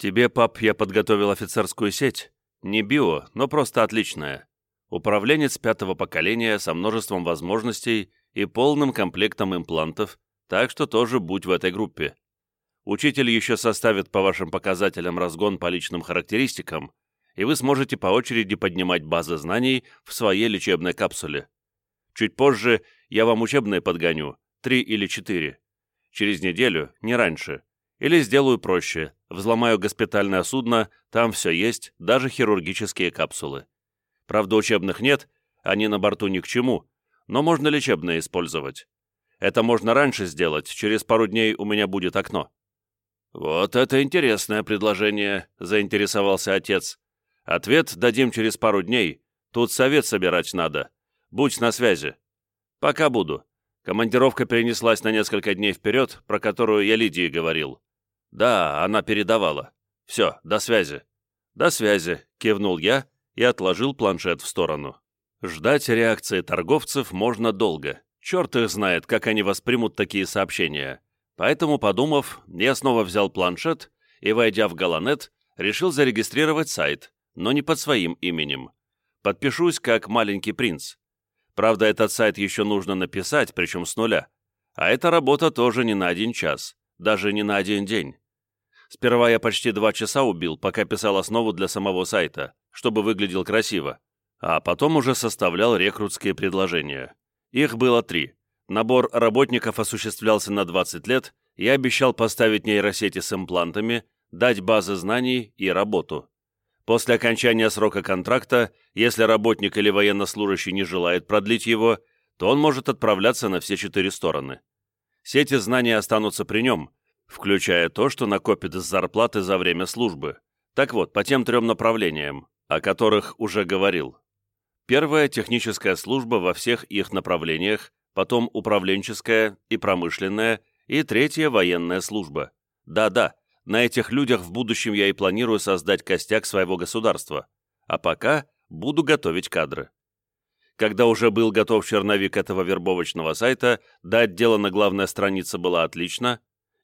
Тебе, пап, я подготовил офицерскую сеть. Не био, но просто отличная. Управленец пятого поколения со множеством возможностей и полным комплектом имплантов, так что тоже будь в этой группе. Учитель еще составит по вашим показателям разгон по личным характеристикам, и вы сможете по очереди поднимать базы знаний в своей лечебной капсуле. Чуть позже я вам учебные подгоню, три или четыре. Через неделю, не раньше. Или сделаю проще, взломаю госпитальное судно, там все есть, даже хирургические капсулы. Правда, учебных нет, они на борту ни к чему, но можно лечебные использовать. Это можно раньше сделать, через пару дней у меня будет окно». «Вот это интересное предложение», — заинтересовался отец. «Ответ дадим через пару дней. Тут совет собирать надо. Будь на связи». «Пока буду. Командировка перенеслась на несколько дней вперед, про которую я Лидии говорил. Да, она передавала. Все, до связи». «До связи», — кивнул я и отложил планшет в сторону. Ждать реакции торговцев можно долго. Черт их знает, как они воспримут такие сообщения. Поэтому, подумав, я снова взял планшет и, войдя в Галанет, решил зарегистрировать сайт, но не под своим именем. Подпишусь как маленький принц. Правда, этот сайт еще нужно написать, причем с нуля. А эта работа тоже не на один час, даже не на один день. Сперва я почти два часа убил, пока писал основу для самого сайта, чтобы выглядел красиво, а потом уже составлял рекрутские предложения. Их было три. Набор работников осуществлялся на 20 лет, я обещал поставить нейросети с имплантами, дать базы знаний и работу. После окончания срока контракта, если работник или военнослужащий не желает продлить его, то он может отправляться на все четыре стороны. Сети знаний останутся при нем, включая то, что накопит с зарплаты за время службы. Так вот, по тем трем направлениям, о которых уже говорил. Первая – техническая служба во всех их направлениях, потом управленческая и промышленная, и третья – военная служба. Да-да, на этих людях в будущем я и планирую создать костяк своего государства. А пока буду готовить кадры. Когда уже был готов черновик этого вербовочного сайта, да отделана главная страница была отлично,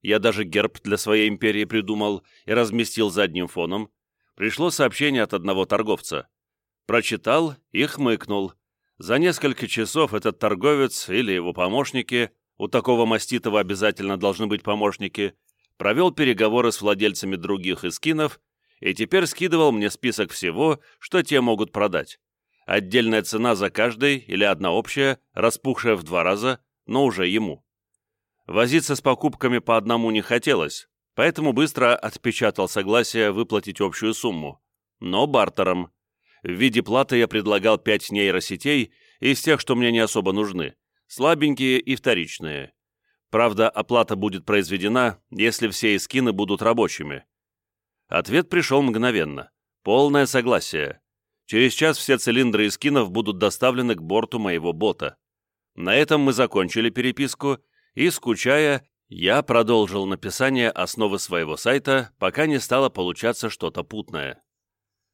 я даже герб для своей империи придумал и разместил задним фоном, пришло сообщение от одного торговца. Прочитал и хмыкнул. За несколько часов этот торговец или его помощники, у такого маститого обязательно должны быть помощники, провел переговоры с владельцами других эскинов и теперь скидывал мне список всего, что те могут продать. Отдельная цена за каждый или одна общая, распухшая в два раза, но уже ему. Возиться с покупками по одному не хотелось, поэтому быстро отпечатал согласие выплатить общую сумму. Но бартером. В виде платы я предлагал пять нейросетей из тех, что мне не особо нужны, слабенькие и вторичные. Правда, оплата будет произведена, если все эскины будут рабочими. Ответ пришел мгновенно. Полное согласие. Через час все цилиндры эскинов будут доставлены к борту моего бота. На этом мы закончили переписку, и, скучая, я продолжил написание основы своего сайта, пока не стало получаться что-то путное.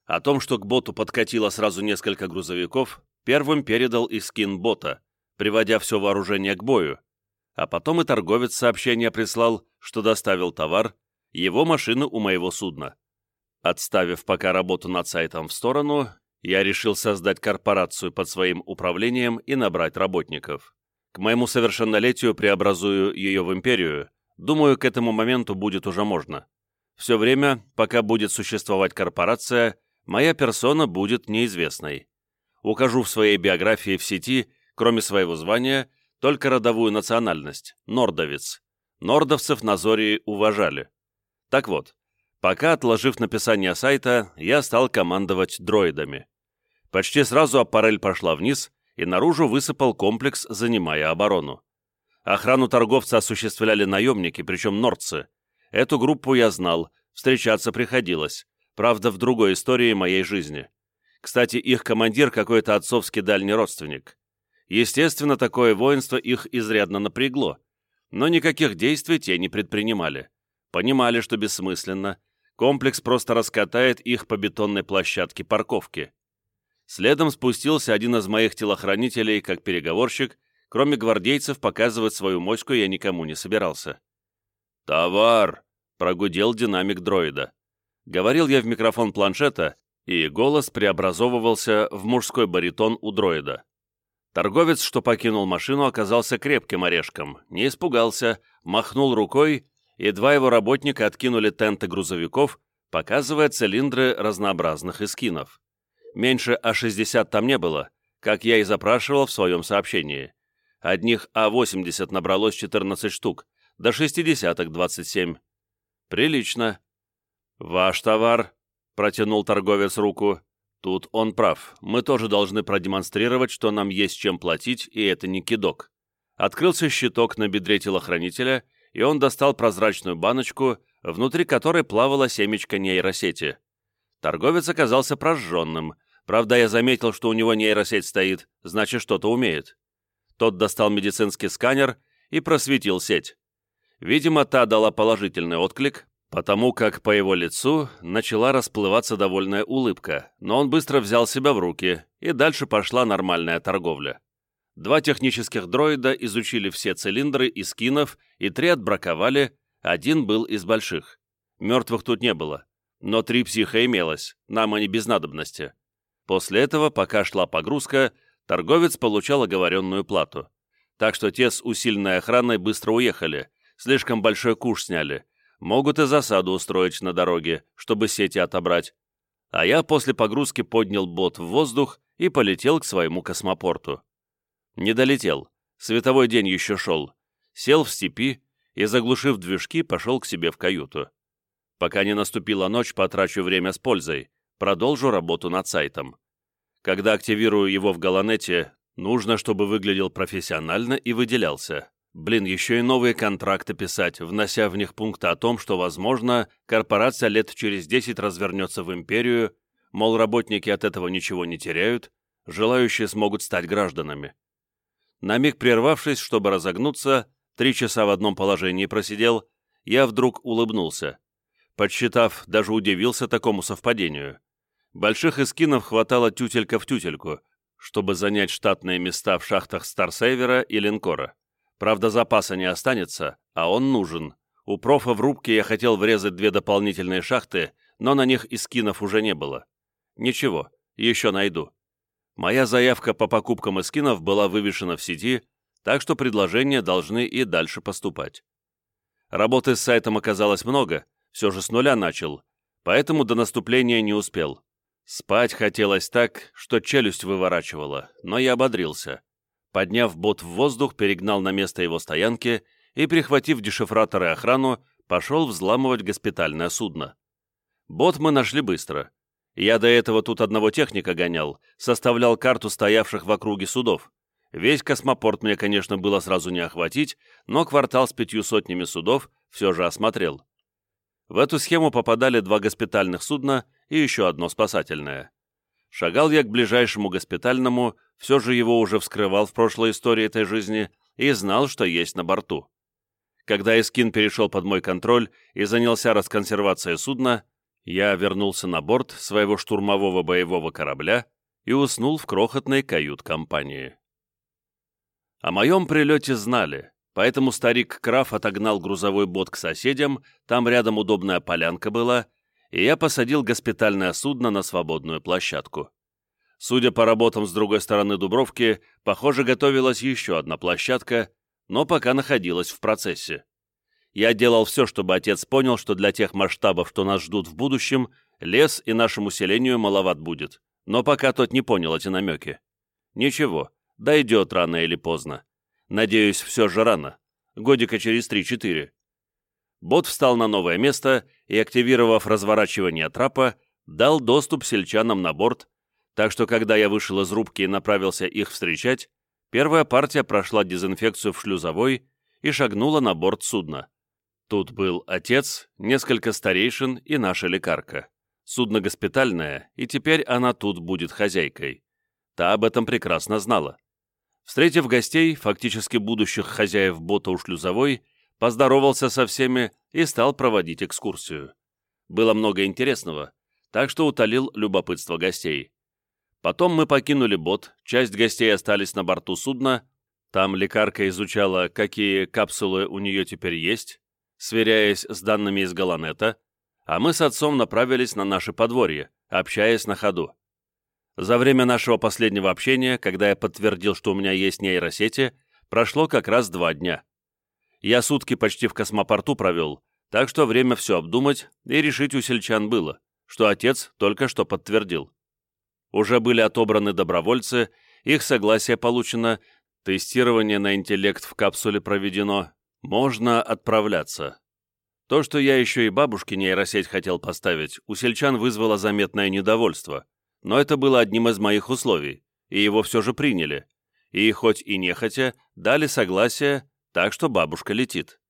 О том, что к боту подкатило сразу несколько грузовиков, первым передал и скин бота, приводя все вооружение к бою, а потом и торговец сообщение прислал, что доставил товар, его машину у моего судна. Отставив пока работу над сайтом в сторону, я решил создать корпорацию под своим управлением и набрать работников. К моему совершеннолетию преобразую ее в империю. Думаю, к этому моменту будет уже можно. Все время, пока будет существовать корпорация, моя персона будет неизвестной. Укажу в своей биографии в сети, кроме своего звания, только родовую национальность – нордовец. Нордовцев на Зории уважали. Так вот, пока отложив написание сайта, я стал командовать дроидами. Почти сразу аппарель пошла вниз – и наружу высыпал комплекс, занимая оборону. Охрану торговца осуществляли наемники, причем нордцы. Эту группу я знал, встречаться приходилось, правда, в другой истории моей жизни. Кстати, их командир какой-то отцовский дальний родственник. Естественно, такое воинство их изрядно напрягло, но никаких действий те не предпринимали. Понимали, что бессмысленно. Комплекс просто раскатает их по бетонной площадке парковки. Следом спустился один из моих телохранителей, как переговорщик. Кроме гвардейцев, показывать свою моську я никому не собирался. «Товар!» — прогудел динамик дроида. Говорил я в микрофон планшета, и голос преобразовывался в мужской баритон у дроида. Торговец, что покинул машину, оказался крепким орешком, не испугался, махнул рукой, и два его работника откинули тенты грузовиков, показывая цилиндры разнообразных эскинов. Меньше А-60 там не было, как я и запрашивал в своем сообщении. Одних А-80 набралось 14 штук, до шестидесяток 27. Прилично. «Ваш товар», — протянул торговец руку. «Тут он прав. Мы тоже должны продемонстрировать, что нам есть чем платить, и это не кидок». Открылся щиток на бедре телохранителя, и он достал прозрачную баночку, внутри которой плавала семечко нейросети. Торговец оказался прожженным. Правда, я заметил, что у него нейросеть стоит, значит, что-то умеет. Тот достал медицинский сканер и просветил сеть. Видимо, та дала положительный отклик, потому как по его лицу начала расплываться довольная улыбка, но он быстро взял себя в руки, и дальше пошла нормальная торговля. Два технических дроида изучили все цилиндры и скинов, и три отбраковали, один был из больших. Мертвых тут не было, но три психа имелось, нам они без надобности. После этого, пока шла погрузка, торговец получал оговоренную плату. Так что те с усиленной охраной быстро уехали, слишком большой куш сняли, могут и засаду устроить на дороге, чтобы сети отобрать. А я после погрузки поднял бот в воздух и полетел к своему космопорту. Не долетел, световой день еще шел. Сел в степи и, заглушив движки, пошел к себе в каюту. Пока не наступила ночь, потрачу время с пользой, продолжу работу над сайтом. Когда активирую его в Галанете, нужно, чтобы выглядел профессионально и выделялся. Блин, еще и новые контракты писать, внося в них пункты о том, что, возможно, корпорация лет через 10 развернется в империю, мол, работники от этого ничего не теряют, желающие смогут стать гражданами. На миг прервавшись, чтобы разогнуться, три часа в одном положении просидел, я вдруг улыбнулся. Подсчитав, даже удивился такому совпадению. Больших эскинов хватало тютелька в тютельку, чтобы занять штатные места в шахтах Старсейвера и Линкора. Правда, запаса не останется, а он нужен. У профа в рубке я хотел врезать две дополнительные шахты, но на них эскинов уже не было. Ничего, еще найду. Моя заявка по покупкам эскинов была вывешена в сети, так что предложения должны и дальше поступать. Работы с сайтом оказалось много, все же с нуля начал, поэтому до наступления не успел. Спать хотелось так, что челюсть выворачивала, но я ободрился. Подняв бот в воздух, перегнал на место его стоянки и, прихватив дешифратор и охрану, пошел взламывать госпитальное судно. Бот мы нашли быстро. Я до этого тут одного техника гонял, составлял карту стоявших в округе судов. Весь космопорт мне, конечно, было сразу не охватить, но квартал с пятью сотнями судов все же осмотрел. В эту схему попадали два госпитальных судна и еще одно спасательное. Шагал я к ближайшему госпитальному, все же его уже вскрывал в прошлой истории этой жизни и знал, что есть на борту. Когда Эскин перешел под мой контроль и занялся расконсервацией судна, я вернулся на борт своего штурмового боевого корабля и уснул в крохотной кают-компании. О моем прилете знали, поэтому старик Краф отогнал грузовой бот к соседям, там рядом удобная полянка была, и я посадил госпитальное судно на свободную площадку. Судя по работам с другой стороны Дубровки, похоже, готовилась еще одна площадка, но пока находилась в процессе. Я делал все, чтобы отец понял, что для тех масштабов, что нас ждут в будущем, лес и нашему селению маловат будет. Но пока тот не понял эти намеки. Ничего, дойдет рано или поздно. Надеюсь, все же рано. Годика через три-четыре. Бот встал на новое место и, активировав разворачивание трапа, дал доступ сельчанам на борт, так что когда я вышел из рубки и направился их встречать, первая партия прошла дезинфекцию в шлюзовой и шагнула на борт судна. Тут был отец, несколько старейшин и наша лекарка. Судно госпитальное, и теперь она тут будет хозяйкой. Та об этом прекрасно знала. Встретив гостей, фактически будущих хозяев бота у шлюзовой, поздоровался со всеми и стал проводить экскурсию. Было много интересного, так что утолил любопытство гостей. Потом мы покинули бот, часть гостей остались на борту судна, там лекарка изучала, какие капсулы у нее теперь есть, сверяясь с данными из Галанета, а мы с отцом направились на наше подворье, общаясь на ходу. За время нашего последнего общения, когда я подтвердил, что у меня есть нейросети, прошло как раз два дня. Я сутки почти в космопорту провел, так что время все обдумать и решить у сельчан было, что отец только что подтвердил. Уже были отобраны добровольцы, их согласие получено, тестирование на интеллект в капсуле проведено, можно отправляться. То, что я еще и бабушке нейросеть хотел поставить, у сельчан вызвало заметное недовольство, но это было одним из моих условий, и его все же приняли, и хоть и нехотя, дали согласие, так что бабушка летит.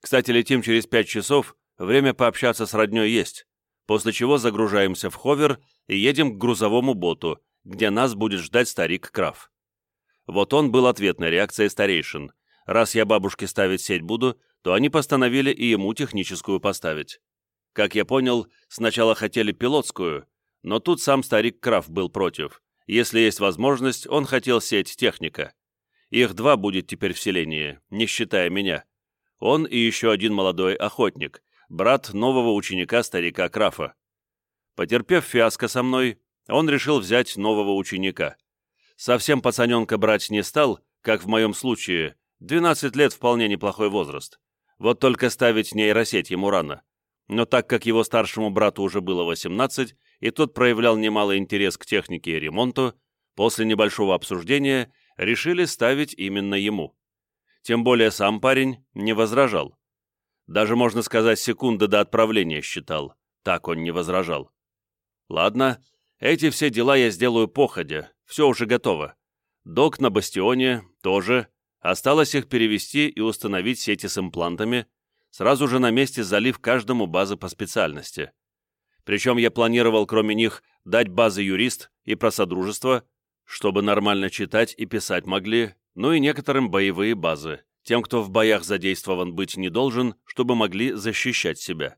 Кстати, летим через пять часов, время пообщаться с родней есть, после чего загружаемся в ховер и едем к грузовому боту, где нас будет ждать старик Краф. Вот он был ответной реакцией старейшин. Раз я бабушке ставить сеть буду, то они постановили и ему техническую поставить. Как я понял, сначала хотели пилотскую, но тут сам старик Краф был против. Если есть возможность, он хотел сеть техника. Их два будет теперь в селении, не считая меня. Он и еще один молодой охотник, брат нового ученика старика Крафа. Потерпев фиаско со мной, он решил взять нового ученика. Совсем пацаненка брать не стал, как в моем случае, 12 лет вполне неплохой возраст. Вот только ставить нейросеть ему рано. Но так как его старшему брату уже было 18, и тот проявлял немалый интерес к технике и ремонту, после небольшого обсуждения решили ставить именно ему. Тем более сам парень не возражал. Даже, можно сказать, секунды до отправления считал. Так он не возражал. Ладно, эти все дела я сделаю походя, все уже готово. Док на бастионе тоже. Осталось их перевести и установить сети с имплантами, сразу же на месте залив каждому базы по специальности. Причем я планировал, кроме них, дать базы юрист и про содружество, чтобы нормально читать и писать могли, ну и некоторым боевые базы, тем, кто в боях задействован быть не должен, чтобы могли защищать себя.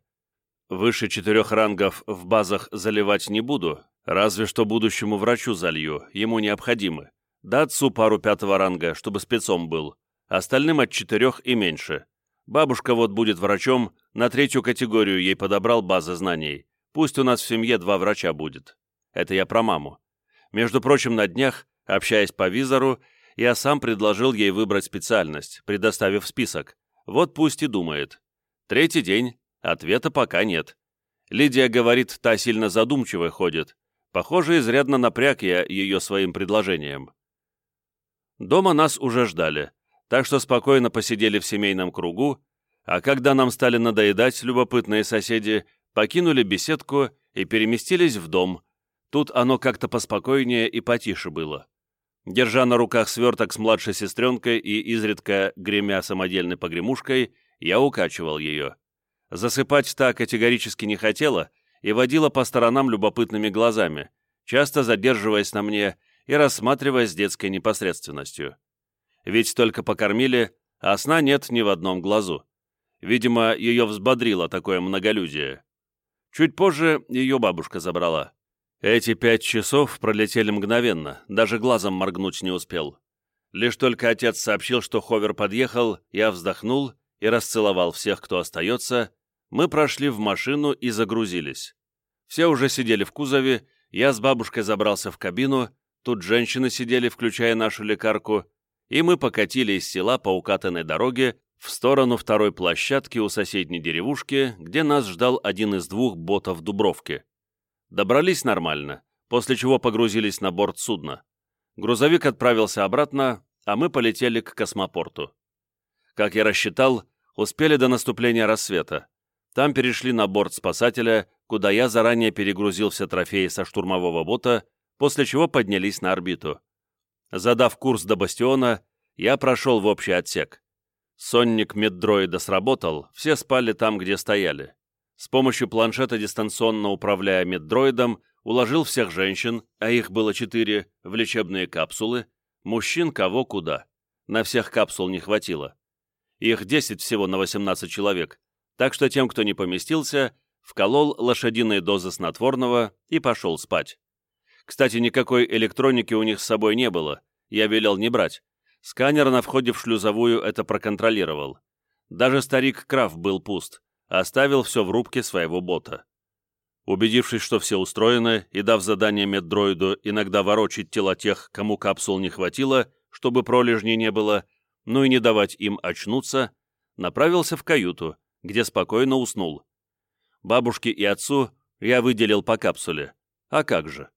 Выше четырех рангов в базах заливать не буду, разве что будущему врачу залью, ему необходимы. Да отцу пару пятого ранга, чтобы спецом был, остальным от четырех и меньше. Бабушка вот будет врачом, на третью категорию ей подобрал базы знаний. Пусть у нас в семье два врача будет. Это я про маму. Между прочим, на днях, общаясь по визору, я сам предложил ей выбрать специальность, предоставив список. Вот пусть и думает. Третий день, ответа пока нет. Лидия говорит, та сильно задумчивой ходит. Похоже, изрядно напряг я ее своим предложением. Дома нас уже ждали, так что спокойно посидели в семейном кругу, а когда нам стали надоедать любопытные соседи, покинули беседку и переместились в дом. Тут оно как-то поспокойнее и потише было. Держа на руках сверток с младшей сестренкой и изредка гремя самодельной погремушкой, я укачивал ее. Засыпать та категорически не хотела и водила по сторонам любопытными глазами, часто задерживаясь на мне и рассматривая с детской непосредственностью. Ведь только покормили, а сна нет ни в одном глазу. Видимо, ее взбодрило такое многолюдие. Чуть позже ее бабушка забрала. Эти пять часов пролетели мгновенно, даже глазом моргнуть не успел. Лишь только отец сообщил, что Ховер подъехал, я вздохнул и расцеловал всех, кто остается. Мы прошли в машину и загрузились. Все уже сидели в кузове, я с бабушкой забрался в кабину, тут женщины сидели, включая нашу лекарку, и мы покатили из села по укатанной дороге в сторону второй площадки у соседней деревушки, где нас ждал один из двух ботов Дубровки. Добрались нормально, после чего погрузились на борт судна. Грузовик отправился обратно, а мы полетели к космопорту. Как я рассчитал, успели до наступления рассвета. Там перешли на борт спасателя, куда я заранее перегрузил все трофеи со штурмового бота, после чего поднялись на орбиту. Задав курс до бастиона, я прошел в общий отсек. Сонник меддроида сработал, все спали там, где стояли. С помощью планшета, дистанционно управляя меддроидом, уложил всех женщин, а их было четыре, в лечебные капсулы, мужчин кого куда. На всех капсул не хватило. Их 10 всего на 18 человек, так что тем, кто не поместился, вколол лошадиные дозы снотворного и пошел спать. Кстати, никакой электроники у них с собой не было, я велел не брать. Сканер на входе в шлюзовую это проконтролировал. Даже старик Краф был пуст, оставил все в рубке своего бота. Убедившись, что все устроено, и дав задание меддроиду иногда ворочить тела тех, кому капсул не хватило, чтобы пролежней не было, ну и не давать им очнуться, направился в каюту, где спокойно уснул. Бабушке и отцу я выделил по капсуле. А как же?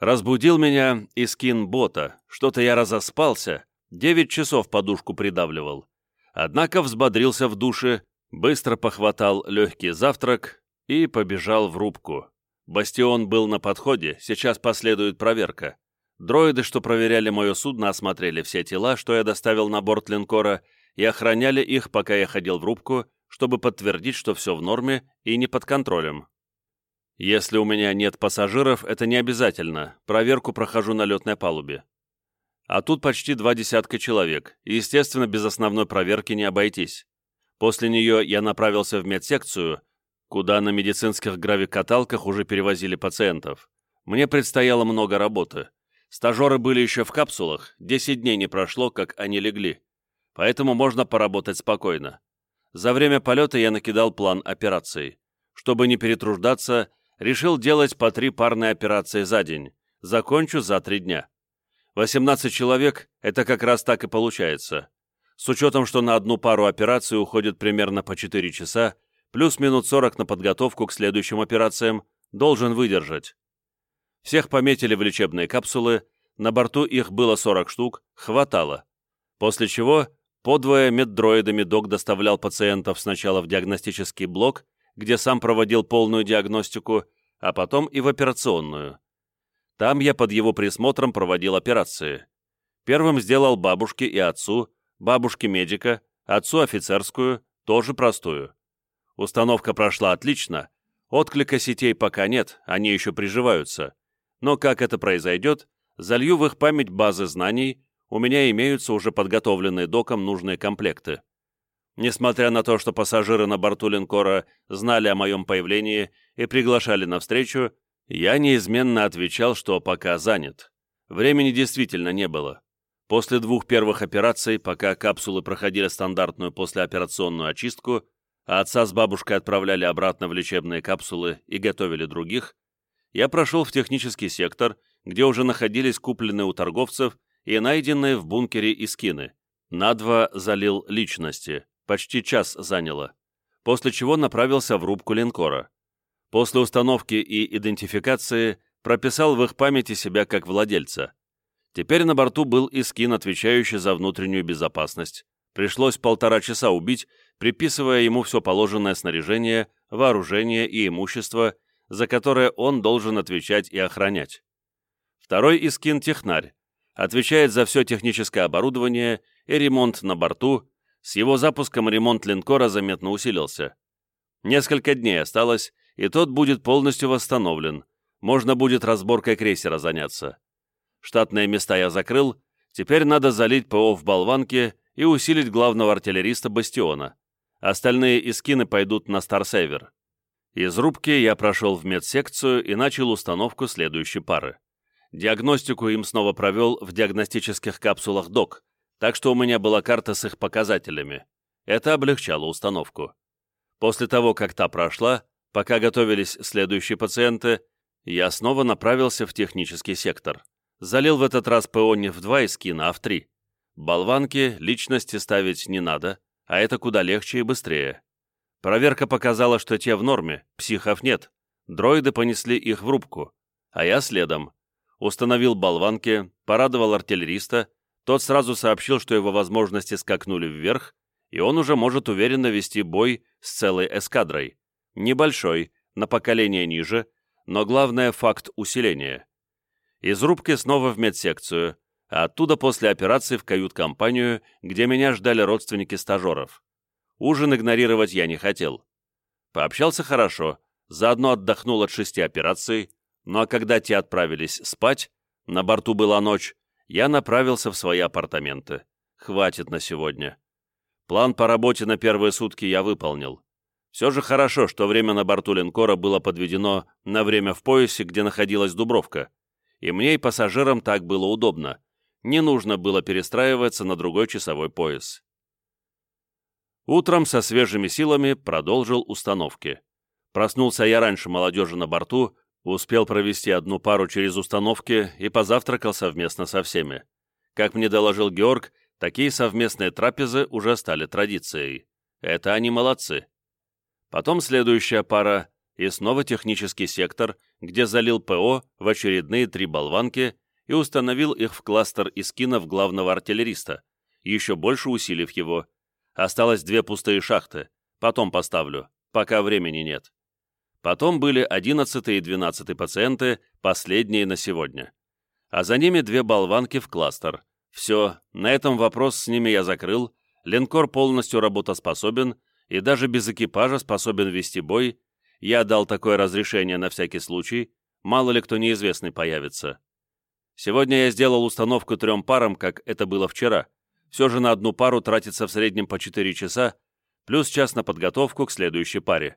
Разбудил меня и скин бота. Что-то я разоспался. Девять часов подушку придавливал. Однако взбодрился в душе, быстро похватал легкий завтрак и побежал в рубку. Бастион был на подходе, сейчас последует проверка. Дроиды, что проверяли мое судно, осмотрели все тела, что я доставил на борт линкора, и охраняли их, пока я ходил в рубку, чтобы подтвердить, что все в норме и не под контролем. Если у меня нет пассажиров, это не обязательно, проверку прохожу на летной палубе. А тут почти два десятка человек, естественно, без основной проверки не обойтись. После нее я направился в медсекцию, куда на медицинских гравикаталках уже перевозили пациентов. Мне предстояло много работы. Стажеры были еще в капсулах, 10 дней не прошло, как они легли. Поэтому можно поработать спокойно. За время полета я накидал план операций. Чтобы не перетруждаться, решил делать по три парные операции за день. Закончу за три дня. 18 человек – это как раз так и получается. С учетом, что на одну пару операций уходит примерно по 4 часа, плюс минут 40 на подготовку к следующим операциям, должен выдержать. Всех пометили в лечебные капсулы, на борту их было 40 штук, хватало. После чего подвое меддроидами док доставлял пациентов сначала в диагностический блок, где сам проводил полную диагностику, а потом и в операционную. Там я под его присмотром проводил операции. Первым сделал бабушке и отцу, бабушке медика, отцу офицерскую, тоже простую. Установка прошла отлично, отклика сетей пока нет, они еще приживаются. Но как это произойдет, залью в их память базы знаний, у меня имеются уже подготовленные доком нужные комплекты. Несмотря на то, что пассажиры на борту линкора знали о моем появлении и приглашали на встречу, я неизменно отвечал, что пока занят. Времени действительно не было. После двух первых операций, пока капсулы проходили стандартную послеоперационную очистку, а отца с бабушкой отправляли обратно в лечебные капсулы и готовили других, я прошел в технический сектор, где уже находились купленные у торговцев и найденные в бункере искины. На два залил личности, почти час заняло, после чего направился в рубку линкора. После установки и идентификации прописал в их памяти себя как владельца. Теперь на борту был искин, отвечающий за внутреннюю безопасность. Пришлось полтора часа убить, приписывая ему все положенное снаряжение, вооружение и имущество, за которое он должен отвечать и охранять. Второй Искин – технарь, отвечает за все техническое оборудование и ремонт на борту, с его запуском ремонт линкора заметно усилился. Несколько дней осталось, и тот будет полностью восстановлен, можно будет разборкой крейсера заняться. Штатные места я закрыл, теперь надо залить ПО в болванке и усилить главного артиллериста Бастиона. Остальные искины пойдут на Старсейвер. Из рубки я прошел в медсекцию и начал установку следующей пары. Диагностику им снова провел в диагностических капсулах ДОК, так что у меня была карта с их показателями. Это облегчало установку. После того, как та прошла, пока готовились следующие пациенты, я снова направился в технический сектор. Залил в этот раз ПО не в два эскина, а в три. Болванки личности ставить не надо, а это куда легче и быстрее. Проверка показала, что те в норме, психов нет. Дроиды понесли их в рубку, а я следом. Установил болванки, порадовал артиллериста, тот сразу сообщил, что его возможности скакнули вверх, и он уже может уверенно вести бой с целой эскадрой. Небольшой, на поколение ниже, но главное – факт усиления. Из рубки снова в медсекцию, а оттуда после операции в кают-компанию, где меня ждали родственники стажеров. Ужин игнорировать я не хотел. Пообщался хорошо, заодно отдохнул от шести операций, ну а когда те отправились спать, на борту была ночь, я направился в свои апартаменты. Хватит на сегодня. План по работе на первые сутки я выполнил. Все же хорошо, что время на борту линкора было подведено на время в поясе, где находилась Дубровка. И мне и пассажирам так было удобно. Не нужно было перестраиваться на другой часовой пояс. Утром со свежими силами продолжил установки. Проснулся я раньше молодежи на борту, успел провести одну пару через установки и позавтракал совместно со всеми. Как мне доложил Георг, такие совместные трапезы уже стали традицией. Это они молодцы. Потом следующая пара, и снова технический сектор, где залил ПО в очередные три болванки и установил их в кластер искинов главного артиллериста, еще больше усилив его. Осталось две пустые шахты, потом поставлю, пока времени нет. Потом были 11 и 12 пациенты, последние на сегодня. А за ними две болванки в кластер. Все, на этом вопрос с ними я закрыл, линкор полностью работоспособен и даже без экипажа способен вести бой, я дал такое разрешение на всякий случай, мало ли кто неизвестный появится. Сегодня я сделал установку трем парам, как это было вчера. Все же на одну пару тратится в среднем по 4 часа, плюс час на подготовку к следующей паре.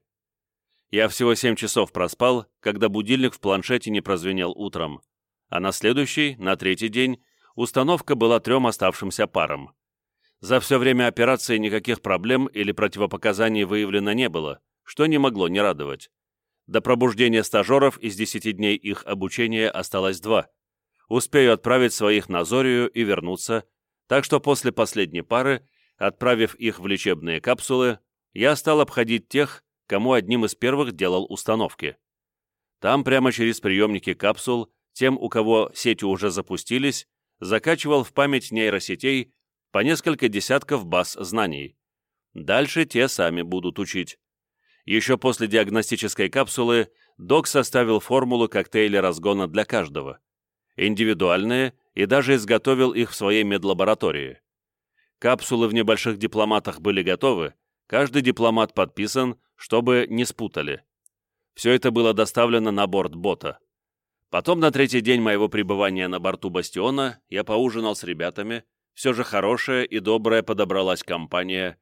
Я всего 7 часов проспал, когда будильник в планшете не прозвенел утром. А на следующий, на третий день, установка была трем оставшимся парам. За все время операции никаких проблем или противопоказаний выявлено не было, что не могло не радовать. До пробуждения стажеров из 10 дней их обучения осталось два – успею отправить своих на Зорию и вернуться, так что после последней пары, отправив их в лечебные капсулы, я стал обходить тех, кому одним из первых делал установки. Там прямо через приемники капсул, тем, у кого сети уже запустились, закачивал в память нейросетей по несколько десятков баз знаний. Дальше те сами будут учить. Еще после диагностической капсулы док составил формулу коктейля разгона для каждого индивидуальные и даже изготовил их в своей медлаборатории. Капсулы в небольших дипломатах были готовы, каждый дипломат подписан, чтобы не спутали. Все это было доставлено на борт бота. Потом на третий день моего пребывания на борту «Бастиона» я поужинал с ребятами, все же хорошая и добрая подобралась компания,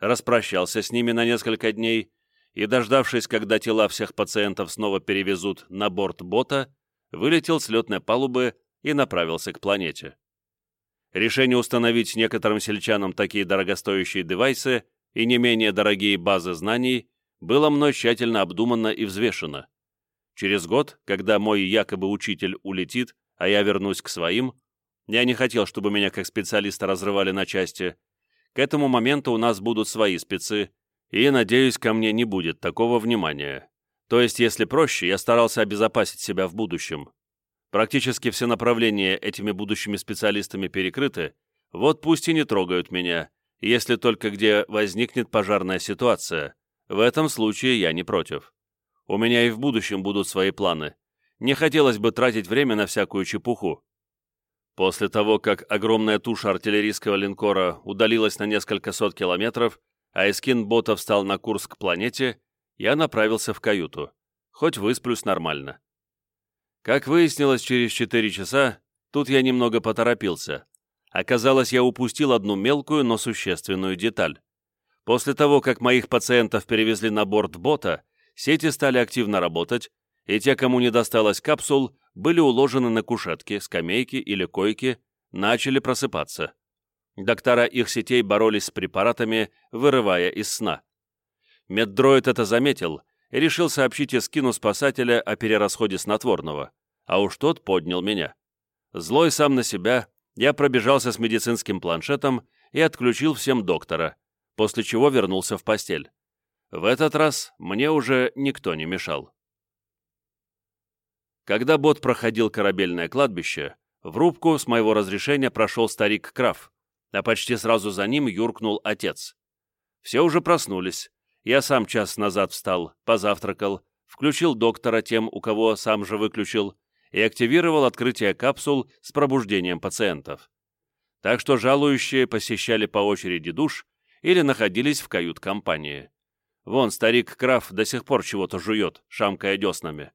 распрощался с ними на несколько дней и, дождавшись, когда тела всех пациентов снова перевезут на борт бота, вылетел с летной палубы и направился к планете. Решение установить некоторым сельчанам такие дорогостоящие девайсы и не менее дорогие базы знаний было мной тщательно обдумано и взвешено. Через год, когда мой якобы учитель улетит, а я вернусь к своим, я не хотел, чтобы меня как специалиста разрывали на части, к этому моменту у нас будут свои спецы, и, надеюсь, ко мне не будет такого внимания. То есть, если проще, я старался обезопасить себя в будущем. Практически все направления этими будущими специалистами перекрыты, вот пусть и не трогают меня, если только где возникнет пожарная ситуация. В этом случае я не против. У меня и в будущем будут свои планы. Не хотелось бы тратить время на всякую чепуху. После того, как огромная туша артиллерийского линкора удалилась на несколько сот километров, а эскин бота встал на курс к планете, я направился в каюту. Хоть высплюсь нормально. Как выяснилось через четыре часа, тут я немного поторопился. Оказалось, я упустил одну мелкую, но существенную деталь. После того, как моих пациентов перевезли на борт бота, сети стали активно работать, и те, кому не досталось капсул, были уложены на кушетки, скамейки или койки, начали просыпаться. Доктора их сетей боролись с препаратами, вырывая из сна. Меддроид это заметил и решил сообщить Эскину спасателя о перерасходе снотворного, а уж тот поднял меня. Злой сам на себя, я пробежался с медицинским планшетом и отключил всем доктора, после чего вернулся в постель. В этот раз мне уже никто не мешал. Когда бот проходил корабельное кладбище, в рубку с моего разрешения прошел старик Краф, а почти сразу за ним юркнул отец. Все уже проснулись, я сам час назад встал, позавтракал, включил доктора тем, у кого сам же выключил, и активировал открытие капсул с пробуждением пациентов. Так что жалующие посещали по очереди душ или находились в кают-компании. Вон старик Краф до сих пор чего-то жует, шамкая деснами.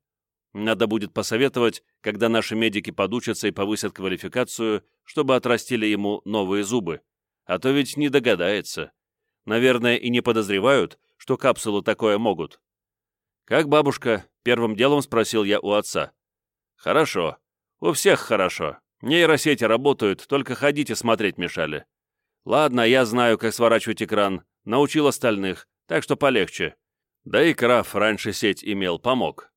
Надо будет посоветовать, когда наши медики подучатся и повысят квалификацию, чтобы отрастили ему новые зубы. А то ведь не догадается. Наверное, и не подозревают, что капсулы такое могут. «Как бабушка?» — первым делом спросил я у отца. «Хорошо. У всех хорошо. Нейросети работают, только ходить и смотреть мешали. Ладно, я знаю, как сворачивать экран. научил остальных, так что полегче. Да и Краф раньше сеть имел, помог.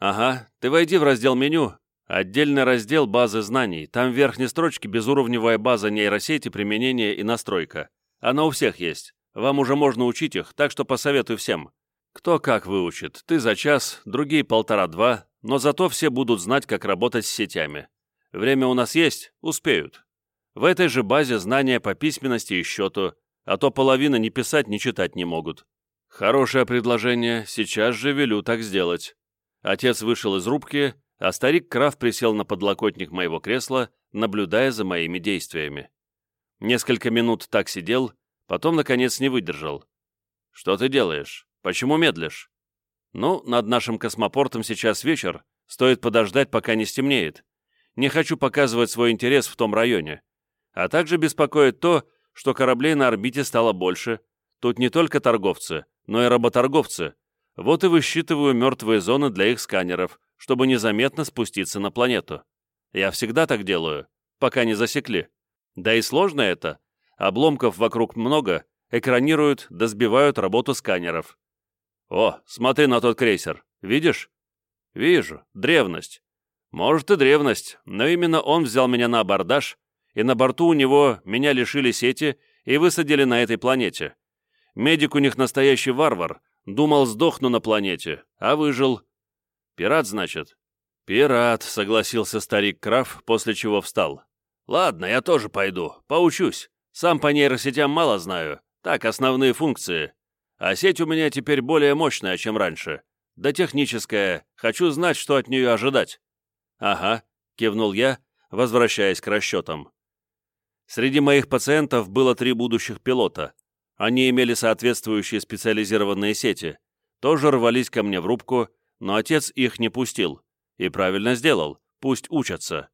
Ага, ты войди в раздел меню. Отдельный раздел базы знаний. Там в верхней строчке безуровневая база нейросети, применение и настройка. Она у всех есть. Вам уже можно учить их, так что посоветую всем. Кто как выучит. Ты за час, другие полтора-два, но зато все будут знать, как работать с сетями. Время у нас есть, успеют. В этой же базе знания по письменности и счету, а то половина ни писать, ни читать не могут. Хорошее предложение, сейчас же велю так сделать. Отец вышел из рубки, а старик Краф присел на подлокотник моего кресла, наблюдая за моими действиями. Несколько минут так сидел, потом, наконец, не выдержал. «Что ты делаешь? Почему медлишь?» «Ну, над нашим космопортом сейчас вечер, стоит подождать, пока не стемнеет. Не хочу показывать свой интерес в том районе. А также беспокоит то, что кораблей на орбите стало больше. Тут не только торговцы, но и работорговцы. Вот и высчитываю мертвые зоны для их сканеров, чтобы незаметно спуститься на планету. Я всегда так делаю, пока не засекли. Да и сложно это. Обломков вокруг много, экранируют да сбивают работу сканеров. О, смотри на тот крейсер. Видишь? Вижу. Древность. Может и древность, но именно он взял меня на абордаж, и на борту у него меня лишили сети и высадили на этой планете. Медик у них настоящий варвар, думал, сдохну на планете, а выжил. Пират, значит? Пират, согласился старик Краф, после чего встал. Ладно, я тоже пойду, поучусь. Сам по нейросетям мало знаю, так, основные функции. А сеть у меня теперь более мощная, чем раньше. Да техническая, хочу знать, что от нее ожидать. Ага, кивнул я, возвращаясь к расчетам. Среди моих пациентов было три будущих пилота. Они имели соответствующие специализированные сети, тоже рвались ко мне в рубку, но отец их не пустил. И правильно сделал, пусть учатся.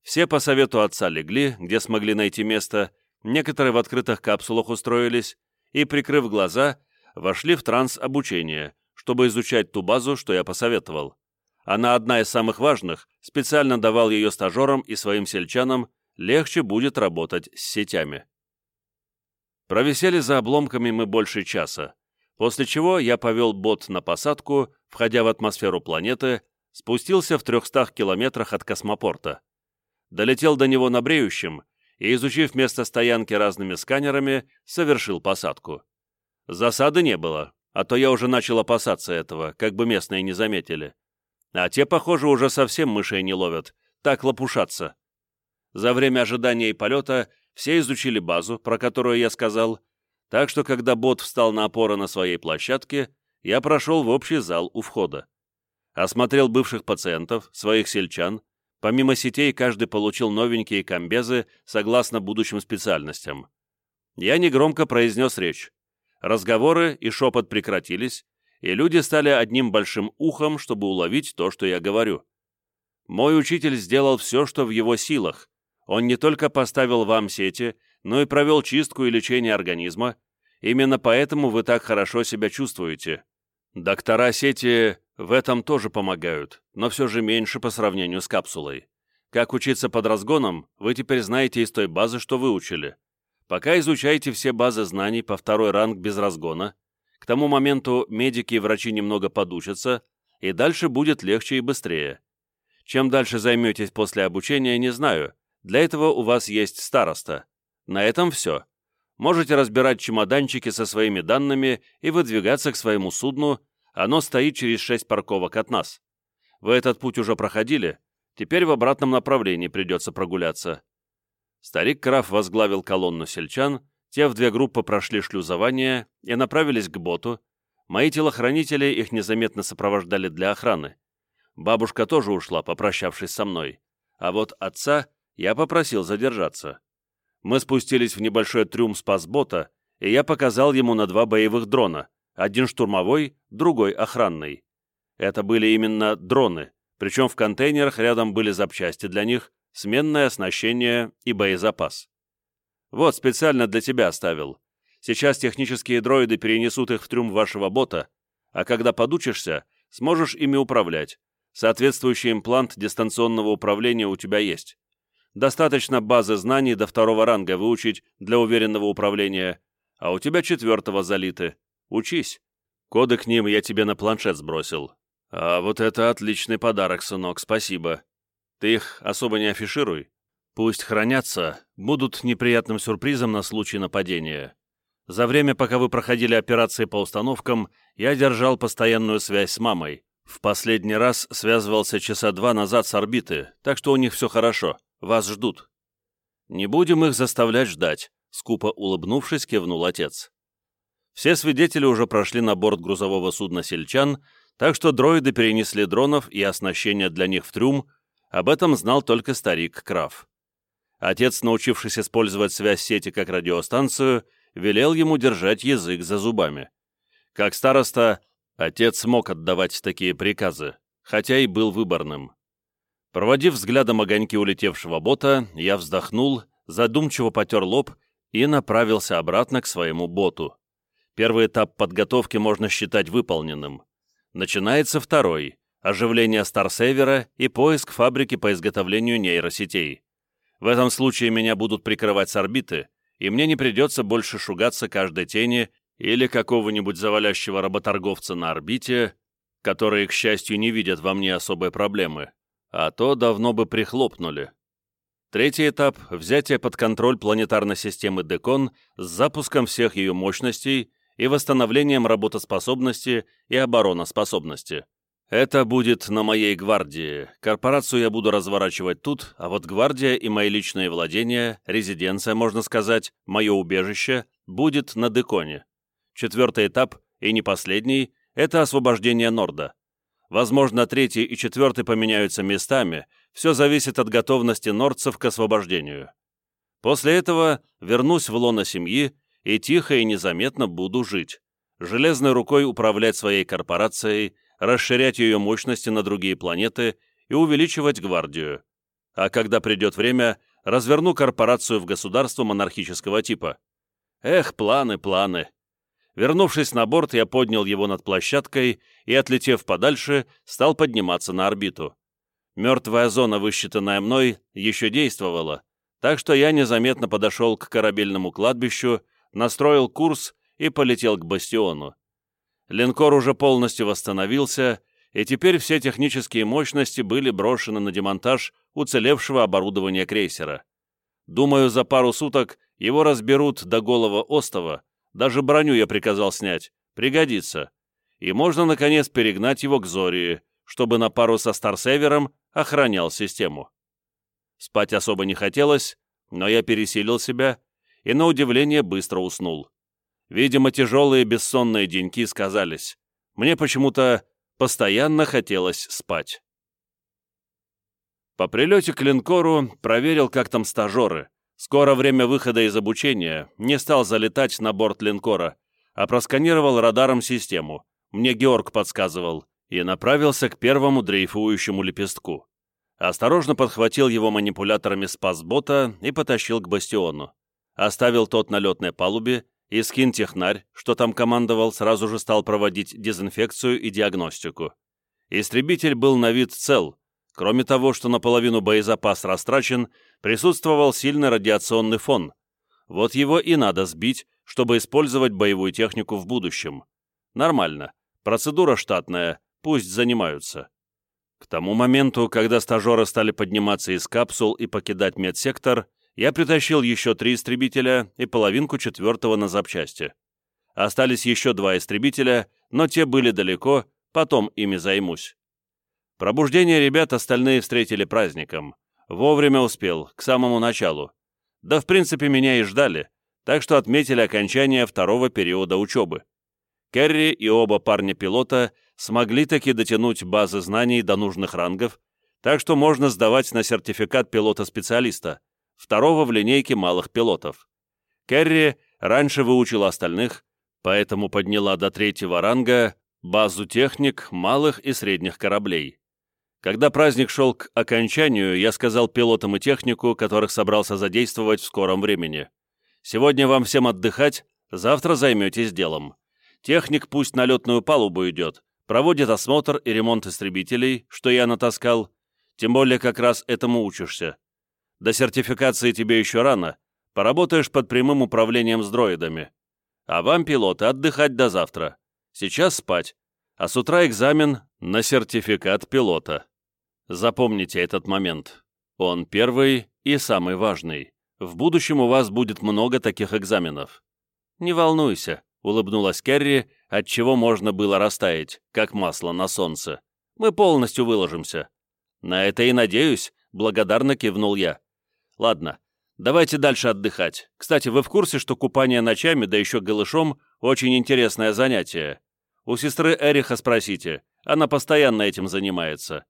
Все по совету отца легли, где смогли найти место, некоторые в открытых капсулах устроились и, прикрыв глаза, вошли в транс обучения, чтобы изучать ту базу, что я посоветовал. Она одна из самых важных, специально давал ее стажерам и своим сельчанам, легче будет работать с сетями. Провисели за обломками мы больше часа, после чего я повел бот на посадку, входя в атмосферу планеты, спустился в 300 километрах от космопорта. Долетел до него на бреющем и, изучив место стоянки разными сканерами, совершил посадку. Засады не было, а то я уже начал опасаться этого, как бы местные не заметили. А те, похоже, уже совсем мышей не ловят, так лопушатся. За время ожидания и полета все изучили базу, про которую я сказал, так что когда бот встал на опоры на своей площадке, я прошел в общий зал у входа. Осмотрел бывших пациентов, своих сельчан, помимо сетей каждый получил новенькие комбезы согласно будущим специальностям. Я негромко произнес речь. Разговоры и шепот прекратились, и люди стали одним большим ухом, чтобы уловить то, что я говорю. Мой учитель сделал все, что в его силах, он не только поставил вам сети, но и провел чистку и лечение организма. Именно поэтому вы так хорошо себя чувствуете. Доктора сети в этом тоже помогают, но все же меньше по сравнению с капсулой. Как учиться под разгоном, вы теперь знаете из той базы, что выучили. Пока изучайте все базы знаний по второй ранг без разгона. К тому моменту медики и врачи немного подучатся, и дальше будет легче и быстрее. Чем дальше займетесь после обучения, не знаю, для этого у вас есть староста. На этом все. Можете разбирать чемоданчики со своими данными и выдвигаться к своему судну, оно стоит через шесть парковок от нас. Вы этот путь уже проходили, теперь в обратном направлении придется прогуляться. Старик Краф возглавил колонну сельчан, те в две группы прошли шлюзование и направились к боту. Мои телохранители их незаметно сопровождали для охраны. Бабушка тоже ушла, попрощавшись со мной. А вот отца я попросил задержаться. Мы спустились в небольшой трюм спасбота, и я показал ему на два боевых дрона, один штурмовой, другой охранный. Это были именно дроны, причем в контейнерах рядом были запчасти для них, сменное оснащение и боезапас. Вот, специально для тебя оставил. Сейчас технические дроиды перенесут их в трюм вашего бота, а когда подучишься, сможешь ими управлять. Соответствующий имплант дистанционного управления у тебя есть. Достаточно базы знаний до второго ранга выучить для уверенного управления, а у тебя четвертого залиты. Учись. Коды к ним я тебе на планшет сбросил. А вот это отличный подарок, сынок, спасибо. Ты их особо не афишируй. Пусть хранятся, будут неприятным сюрпризом на случай нападения. За время, пока вы проходили операции по установкам, я держал постоянную связь с мамой. В последний раз связывался часа два назад с орбиты, так что у них все хорошо. Вас ждут. Не будем их заставлять ждать, скупо улыбнувшись, кивнул отец. Все свидетели уже прошли на борт грузового судна «Сельчан», так что дроиды перенесли дронов и оснащение для них в трюм, об этом знал только старик Краф. Отец, научившись использовать связь сети как радиостанцию, велел ему держать язык за зубами. Как староста, отец мог отдавать такие приказы, хотя и был выборным. Проводив взглядом огоньки улетевшего бота, я вздохнул, задумчиво потер лоб и направился обратно к своему боту. Первый этап подготовки можно считать выполненным. Начинается второй – оживление Старсевера и поиск фабрики по изготовлению нейросетей. В этом случае меня будут прикрывать с орбиты, и мне не придется больше шугаться каждой тени или какого-нибудь завалящего работорговца на орбите, которые, к счастью, не видят во мне особой проблемы, а то давно бы прихлопнули. Третий этап – взятие под контроль планетарной системы Декон с запуском всех ее мощностей и восстановлением работоспособности и обороноспособности. Это будет на моей гвардии. Корпорацию я буду разворачивать тут, а вот гвардия и мои личные владения, резиденция, можно сказать, мое убежище, будет на Деконе. Четвертый этап, и не последний, это освобождение Норда. Возможно, третий и четвертый поменяются местами, все зависит от готовности нордцев к освобождению. После этого вернусь в лоно семьи и тихо и незаметно буду жить, железной рукой управлять своей корпорацией, расширять ее мощности на другие планеты и увеличивать гвардию. А когда придет время, разверну корпорацию в государство монархического типа. Эх, планы, планы. Вернувшись на борт, я поднял его над площадкой и, отлетев подальше, стал подниматься на орбиту. Мертвая зона, высчитанная мной, еще действовала, так что я незаметно подошел к корабельному кладбищу, настроил курс и полетел к бастиону. Линкор уже полностью восстановился, и теперь все технические мощности были брошены на демонтаж уцелевшего оборудования крейсера. Думаю, за пару суток его разберут до голого остова, даже броню я приказал снять, пригодится. И можно, наконец, перегнать его к Зории, чтобы на пару со Старсевером охранял систему. Спать особо не хотелось, но я пересилил себя и, на удивление, быстро уснул. Видимо, тяжелые бессонные деньки сказались. Мне почему-то постоянно хотелось спать. По прилете к линкору проверил, как там стажеры. Скоро время выхода из обучения, не стал залетать на борт линкора, а просканировал радаром систему. Мне Георг подсказывал. И направился к первому дрейфующему лепестку. Осторожно подхватил его манипуляторами спасбота и потащил к бастиону. Оставил тот на летной палубе Искин-технарь, что там командовал, сразу же стал проводить дезинфекцию и диагностику. Истребитель был на вид цел. Кроме того, что наполовину боезапас растрачен, присутствовал сильный радиационный фон. Вот его и надо сбить, чтобы использовать боевую технику в будущем. Нормально. Процедура штатная, пусть занимаются. К тому моменту, когда стажеры стали подниматься из капсул и покидать медсектор, я притащил еще три истребителя и половинку четвертого на запчасти. Остались еще два истребителя, но те были далеко, потом ими займусь. Пробуждение ребят остальные встретили праздником. Вовремя успел, к самому началу. Да, в принципе, меня и ждали, так что отметили окончание второго периода учебы. Керри и оба парня-пилота смогли таки дотянуть базы знаний до нужных рангов, так что можно сдавать на сертификат пилота-специалиста, второго в линейке малых пилотов. Керри раньше выучила остальных, поэтому подняла до третьего ранга базу техник малых и средних кораблей. Когда праздник шел к окончанию, я сказал пилотам и технику, которых собрался задействовать в скором времени. «Сегодня вам всем отдыхать, завтра займетесь делом. Техник пусть на летную палубу идет, проводит осмотр и ремонт истребителей, что я натаскал, тем более как раз этому учишься. До сертификации тебе еще рано. Поработаешь под прямым управлением с дроидами. А вам, пилоты, отдыхать до завтра. Сейчас спать. А с утра экзамен на сертификат пилота. Запомните этот момент. Он первый и самый важный. В будущем у вас будет много таких экзаменов. Не волнуйся, улыбнулась Керри, от чего можно было растаять, как масло на солнце. Мы полностью выложимся. На это и надеюсь, благодарно кивнул я. Ладно, давайте дальше отдыхать. Кстати, вы в курсе, что купание ночами, да еще голышом, очень интересное занятие? У сестры Эриха спросите, она постоянно этим занимается.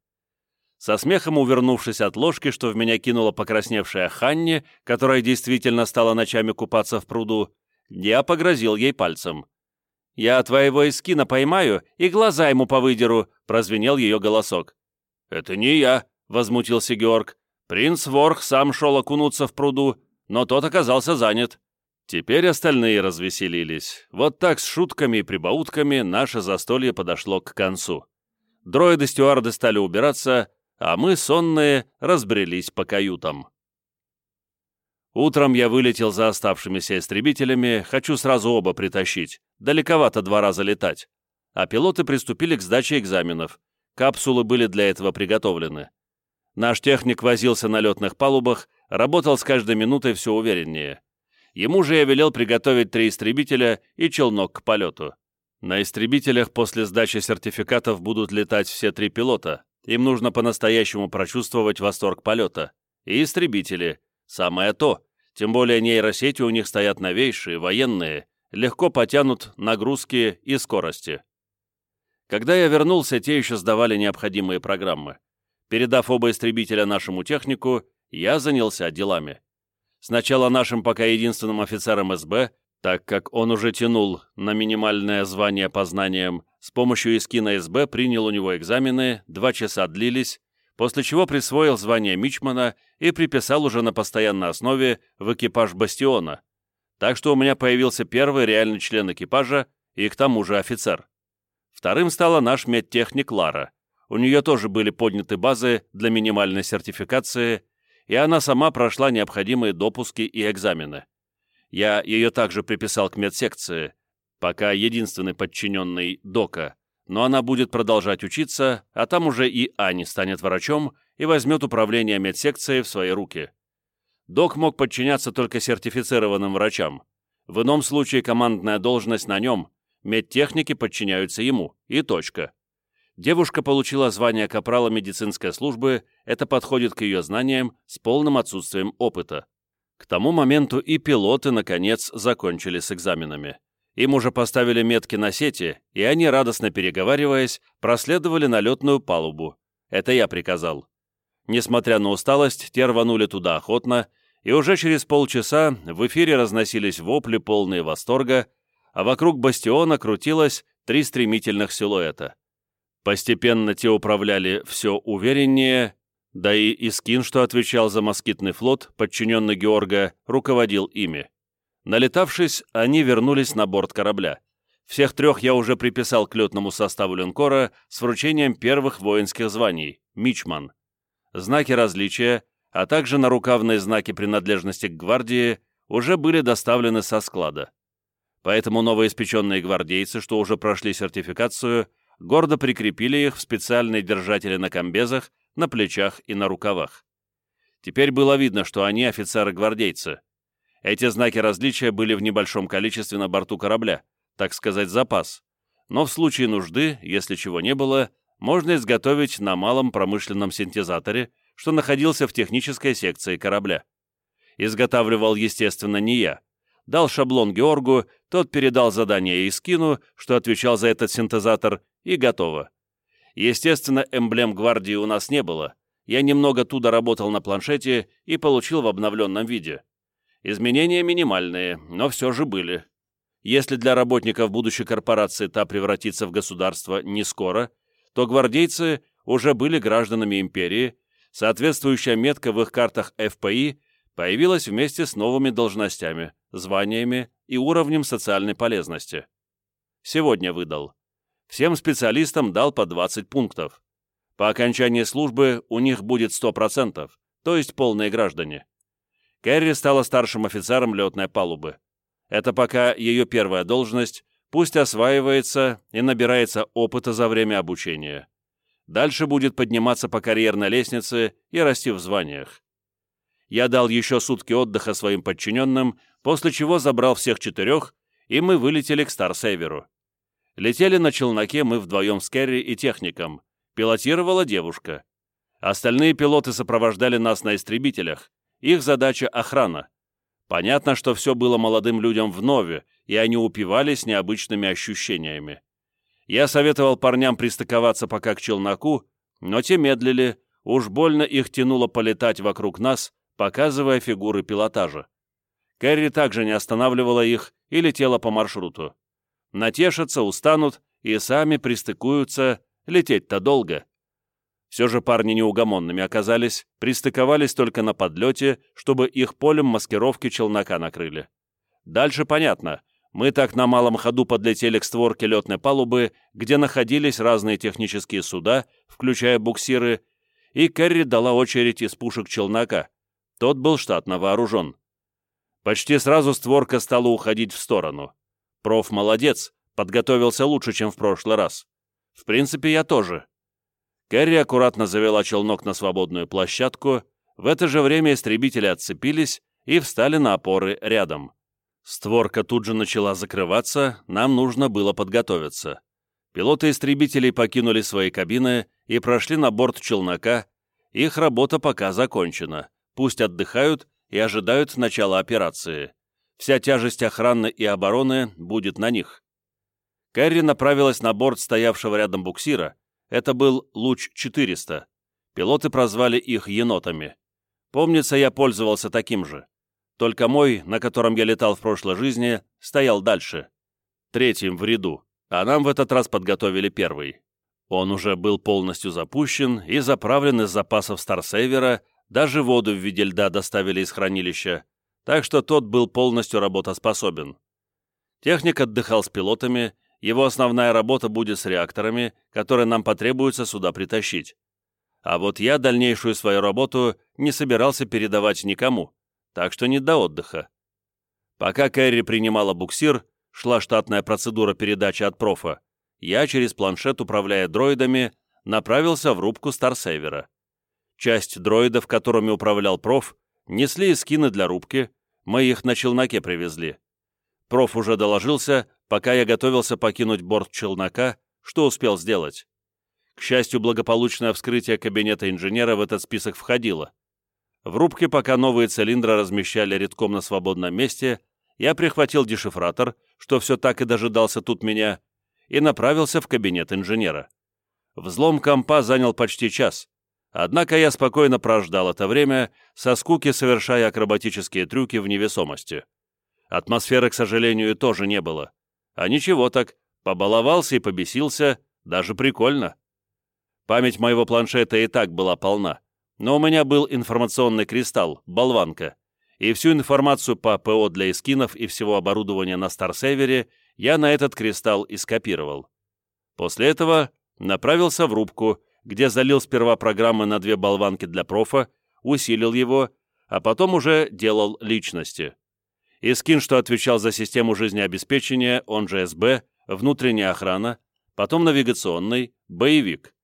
Со смехом увернувшись от ложки, что в меня кинула покрасневшая Ханни, которая действительно стала ночами купаться в пруду, я погрозил ей пальцем. «Я твоего эскина поймаю и глаза ему повыдеру», — прозвенел ее голосок. «Это не я», — возмутился Георг. «Принц Ворх сам шел окунуться в пруду, но тот оказался занят». Теперь остальные развеселились. Вот так с шутками и прибаутками наше застолье подошло к концу. Дроиды-стюарды стали убираться, а мы, сонные, разбрелись по каютам. Утром я вылетел за оставшимися истребителями, хочу сразу оба притащить, далековато два раза летать. А пилоты приступили к сдаче экзаменов. Капсулы были для этого приготовлены. Наш техник возился на летных палубах, работал с каждой минутой все увереннее. Ему же я велел приготовить три истребителя и челнок к полету. На истребителях после сдачи сертификатов будут летать все три пилота, им нужно по-настоящему прочувствовать восторг полета. И истребители. Самое то. Тем более нейросети у них стоят новейшие, военные, легко потянут нагрузки и скорости. Когда я вернулся, те еще сдавали необходимые программы. Передав оба истребителя нашему технику, я занялся делами. Сначала нашим пока единственным офицером СБ, так как он уже тянул на минимальное звание по знаниям, с помощью эскина СБ принял у него экзамены, два часа длились, после чего присвоил звание Мичмана и приписал уже на постоянной основе в экипаж «Бастиона». Так что у меня появился первый реальный член экипажа и к тому же офицер. Вторым стала наш медтехник Лара. У нее тоже были подняты базы для минимальной сертификации, и она сама прошла необходимые допуски и экзамены. Я ее также приписал к медсекции, пока единственный подчиненный Дока, но она будет продолжать учиться, а там уже и Ани станет врачом и возьмет управление медсекцией в свои руки. Док мог подчиняться только сертифицированным врачам. В ином случае командная должность на нем, медтехники подчиняются ему, и точка. Девушка получила звание капрала медицинской службы, это подходит к ее знаниям с полным отсутствием опыта. К тому моменту и пилоты, наконец, закончили с экзаменами. Им уже поставили метки на сети, и они, радостно переговариваясь, проследовали на летную палубу. Это я приказал. Несмотря на усталость, те рванули туда охотно, и уже через полчаса в эфире разносились вопли, полные восторга, а вокруг бастиона крутилось три стремительных силуэта. Постепенно те управляли все увереннее, да и Искин, что отвечал за москитный флот, подчиненный Георга, руководил ими. Налетавшись, они вернулись на борт корабля. Всех трех я уже приписал к летному составу линкора с вручением первых воинских званий – Мичман. Знаки различия, а также нарукавные знаки принадлежности к гвардии уже были доставлены со склада. Поэтому новоиспеченные гвардейцы, что уже прошли сертификацию, гордо прикрепили их в специальные держатели на комбезах, на плечах и на рукавах. Теперь было видно, что они офицеры-гвардейцы. Эти знаки различия были в небольшом количестве на борту корабля, так сказать, запас. Но в случае нужды, если чего не было, можно изготовить на малом промышленном синтезаторе, что находился в технической секции корабля. Изготавливал, естественно, не я. Дал шаблон Георгу, тот передал задание Искину, что отвечал за этот синтезатор, и готово. Естественно, эмблем гвардии у нас не было. Я немного туда работал на планшете и получил в обновленном виде. Изменения минимальные, но все же были. Если для работников будущей корпорации та превратится в государство не скоро, то гвардейцы уже были гражданами империи, соответствующая метка в их картах ФПИ появилась вместе с новыми должностями, званиями и уровнем социальной полезности. Сегодня выдал. Всем специалистам дал по 20 пунктов. По окончании службы у них будет 100%, то есть полные граждане. Кэрри стала старшим офицером летной палубы. Это пока ее первая должность, пусть осваивается и набирается опыта за время обучения. Дальше будет подниматься по карьерной лестнице и расти в званиях. Я дал еще сутки отдыха своим подчиненным, после чего забрал всех четырех, и мы вылетели к Старсейверу. Летели на челноке мы вдвоем с Керри и техником. Пилотировала девушка. Остальные пилоты сопровождали нас на истребителях. Их задача — охрана. Понятно, что все было молодым людям вновь, и они упивались необычными ощущениями. Я советовал парням пристыковаться пока к челноку, но те медлили, уж больно их тянуло полетать вокруг нас, показывая фигуры пилотажа. Кэрри также не останавливала их и летела по маршруту. Натешатся, устанут и сами пристыкуются, лететь-то долго. Все же парни неугомонными оказались, пристыковались только на подлете, чтобы их полем маскировки челнока накрыли. Дальше понятно. Мы так на малом ходу подлетели к створке летной палубы, где находились разные технические суда, включая буксиры, и Кэрри дала очередь из пушек челнока. Тот был штатно вооружен. Почти сразу створка стала уходить в сторону. Проф молодец, подготовился лучше, чем в прошлый раз. В принципе, я тоже. Кэрри аккуратно завела челнок на свободную площадку, в это же время истребители отцепились и встали на опоры рядом. Створка тут же начала закрываться, нам нужно было подготовиться. Пилоты истребителей покинули свои кабины и прошли на борт челнока, их работа пока закончена, пусть отдыхают и ожидают начала операции. Вся тяжесть охраны и обороны будет на них. Кэрри направилась на борт стоявшего рядом буксира. Это был «Луч-400». Пилоты прозвали их «енотами». Помнится, я пользовался таким же. Только мой, на котором я летал в прошлой жизни, стоял дальше. Третьим в ряду, а нам в этот раз подготовили первый. Он уже был полностью запущен и заправлен из запасов Старсейвера, даже воду в виде льда доставили из хранилища, так что тот был полностью работоспособен. Техник отдыхал с пилотами, его основная работа будет с реакторами, которые нам потребуется сюда притащить. А вот я дальнейшую свою работу не собирался передавать никому, так что не до отдыха. Пока Кэрри принимала буксир, шла штатная процедура передачи от профа, я через планшет, управляя дроидами, направился в рубку Старсейвера. Часть дроидов, которыми управлял проф, несли скины для рубки, мы их на челноке привезли. Проф уже доложился, пока я готовился покинуть борт челнока, что успел сделать. К счастью, благополучное вскрытие кабинета инженера в этот список входило. В рубке, пока новые цилиндры размещали редком на свободном месте, я прихватил дешифратор, что все так и дожидался тут меня, и направился в кабинет инженера. Взлом компа занял почти час, Однако я спокойно прождал это время, со скуки совершая акробатические трюки в невесомости. Атмосферы, к сожалению, тоже не было. А ничего так, побаловался и побесился, даже прикольно. Память моего планшета и так была полна, но у меня был информационный кристалл, болванка, и всю информацию по ПО для эскинов и всего оборудования на Старсевере я на этот кристалл и скопировал. После этого направился в рубку, где залил сперва программы на две болванки для профа, усилил его, а потом уже делал личности. Искин, что отвечал за систему жизнеобеспечения, он же СБ, внутренняя охрана, потом навигационный, боевик.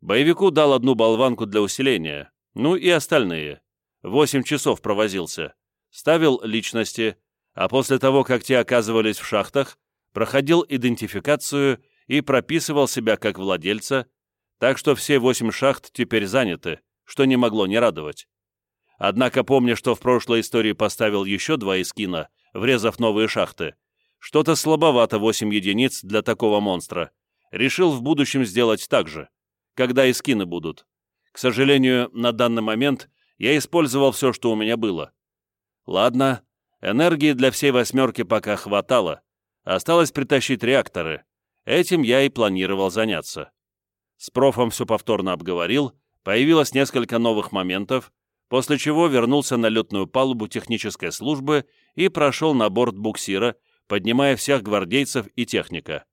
Боевику дал одну болванку для усиления, ну и остальные. Восемь часов провозился. Ставил личности, а после того, как те оказывались в шахтах, проходил идентификацию и прописывал себя как владельца, так что все восемь шахт теперь заняты, что не могло не радовать. Однако, помня, что в прошлой истории поставил еще два эскина, врезав новые шахты, что-то слабовато восемь единиц для такого монстра. Решил в будущем сделать так же, когда эскины будут. К сожалению, на данный момент я использовал все, что у меня было. Ладно, энергии для всей восьмерки пока хватало. Осталось притащить реакторы. Этим я и планировал заняться. С профом все повторно обговорил, появилось несколько новых моментов, после чего вернулся на летную палубу технической службы и прошел на борт буксира, поднимая всех гвардейцев и техника.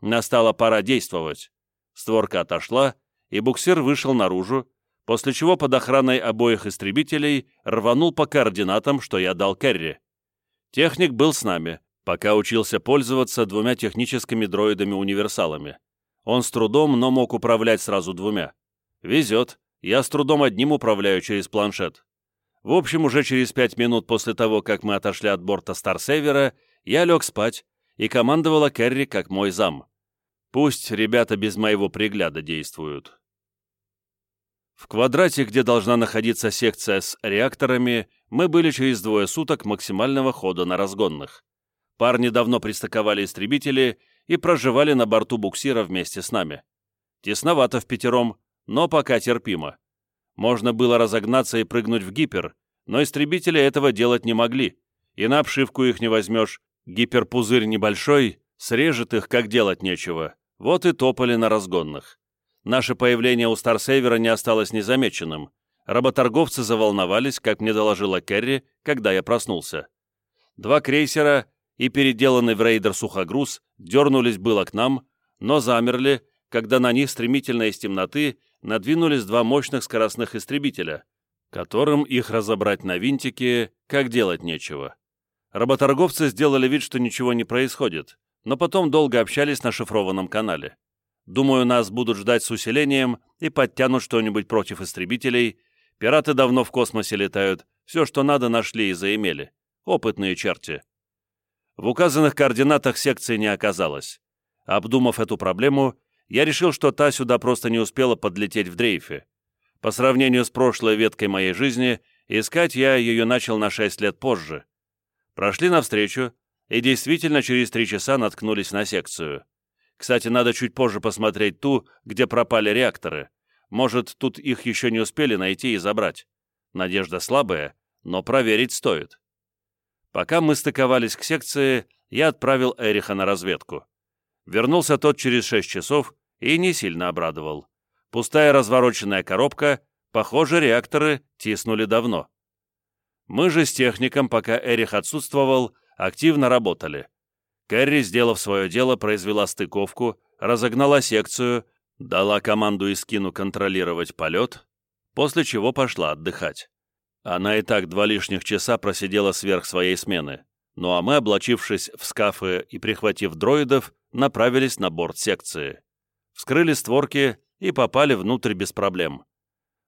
Настала пора действовать. Створка отошла, и буксир вышел наружу, после чего под охраной обоих истребителей рванул по координатам, что я дал Керри. Техник был с нами, Пока учился пользоваться двумя техническими дроидами-универсалами. Он с трудом, но мог управлять сразу двумя. Везет, я с трудом одним управляю через планшет. В общем, уже через пять минут после того, как мы отошли от борта Старсевера, я лег спать и командовала Керри как мой зам. Пусть ребята без моего пригляда действуют. В квадрате, где должна находиться секция с реакторами, мы были через двое суток максимального хода на разгонных. Парни давно пристыковали истребители и проживали на борту буксира вместе с нами. Тесновато в пятером, но пока терпимо. Можно было разогнаться и прыгнуть в гипер, но истребители этого делать не могли, и на обшивку их не возьмешь. Гиперпузырь небольшой, срежет их, как делать нечего. Вот и топали на разгонных. Наше появление у Старсейвера не осталось незамеченным. Работорговцы заволновались, как мне доложила Керри, когда я проснулся. Два крейсера и переделанный в рейдер сухогруз дернулись было к нам, но замерли, когда на них стремительно из темноты надвинулись два мощных скоростных истребителя, которым их разобрать на винтики, как делать нечего. Работорговцы сделали вид, что ничего не происходит, но потом долго общались на шифрованном канале. Думаю, нас будут ждать с усилением и подтянут что-нибудь против истребителей. Пираты давно в космосе летают, все, что надо, нашли и заимели. Опытные черти. В указанных координатах секции не оказалось. Обдумав эту проблему, я решил, что та сюда просто не успела подлететь в дрейфе. По сравнению с прошлой веткой моей жизни, искать я ее начал на 6 лет позже. Прошли навстречу, и действительно через три часа наткнулись на секцию. Кстати, надо чуть позже посмотреть ту, где пропали реакторы. Может, тут их еще не успели найти и забрать. Надежда слабая, но проверить стоит. Пока мы стыковались к секции, я отправил Эриха на разведку. Вернулся тот через шесть часов и не сильно обрадовал. Пустая развороченная коробка, похоже, реакторы тиснули давно. Мы же с техником, пока Эрих отсутствовал, активно работали. Кэрри, сделав свое дело, произвела стыковку, разогнала секцию, дала команду Искину контролировать полет, после чего пошла отдыхать. Она и так два лишних часа просидела сверх своей смены. Ну а мы, облачившись в скафы и прихватив дроидов, направились на борт секции. Вскрыли створки и попали внутрь без проблем.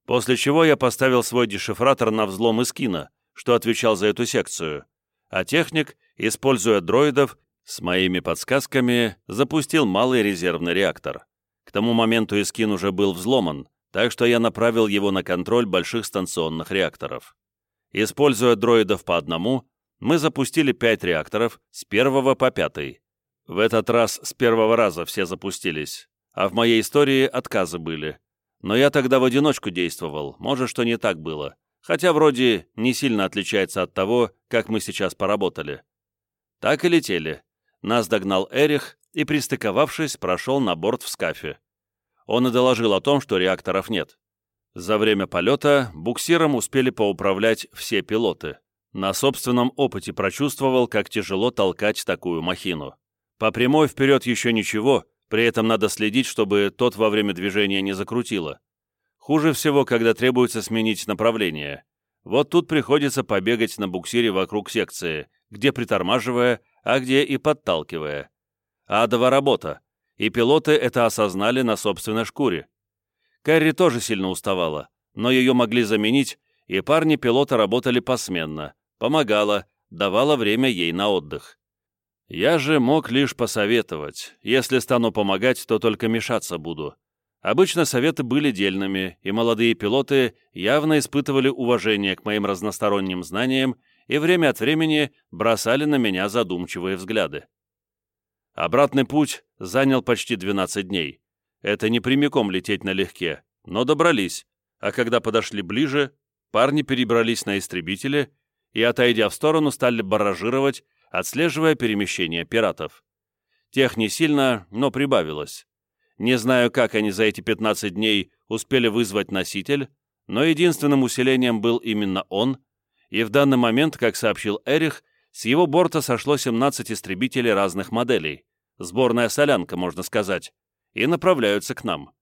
После чего я поставил свой дешифратор на взлом Искина, что отвечал за эту секцию, а техник, используя дроидов, с моими подсказками запустил малый резервный реактор. К тому моменту Искин уже был взломан, так что я направил его на контроль больших станционных реакторов. Используя дроидов по одному, мы запустили пять реакторов с первого по пятый. В этот раз с первого раза все запустились, а в моей истории отказы были. Но я тогда в одиночку действовал, может, что не так было, хотя вроде не сильно отличается от того, как мы сейчас поработали. Так и летели. Нас догнал Эрих и, пристыковавшись, прошел на борт в скафе. Он и доложил о том, что реакторов нет. За время полета буксиром успели поуправлять все пилоты. На собственном опыте прочувствовал, как тяжело толкать такую махину. По прямой вперед еще ничего, при этом надо следить, чтобы тот во время движения не закрутило. Хуже всего, когда требуется сменить направление. Вот тут приходится побегать на буксире вокруг секции, где притормаживая, а где и подталкивая. Адова работа, и пилоты это осознали на собственной шкуре. Кэрри тоже сильно уставала, но ее могли заменить, и парни-пилоты работали посменно, помогала, давала время ей на отдых. Я же мог лишь посоветовать. Если стану помогать, то только мешаться буду. Обычно советы были дельными, и молодые пилоты явно испытывали уважение к моим разносторонним знаниям и время от времени бросали на меня задумчивые взгляды. Обратный путь занял почти 12 дней. Это не прямиком лететь налегке, но добрались, а когда подошли ближе, парни перебрались на истребители и, отойдя в сторону, стали баражировать, отслеживая перемещение пиратов. Тех не сильно, но прибавилось. Не знаю, как они за эти 15 дней успели вызвать носитель, но единственным усилением был именно он, и в данный момент, как сообщил Эрих, с его борта сошло 17 истребителей разных моделей, сборная солянка, можно сказать, и направляются к нам.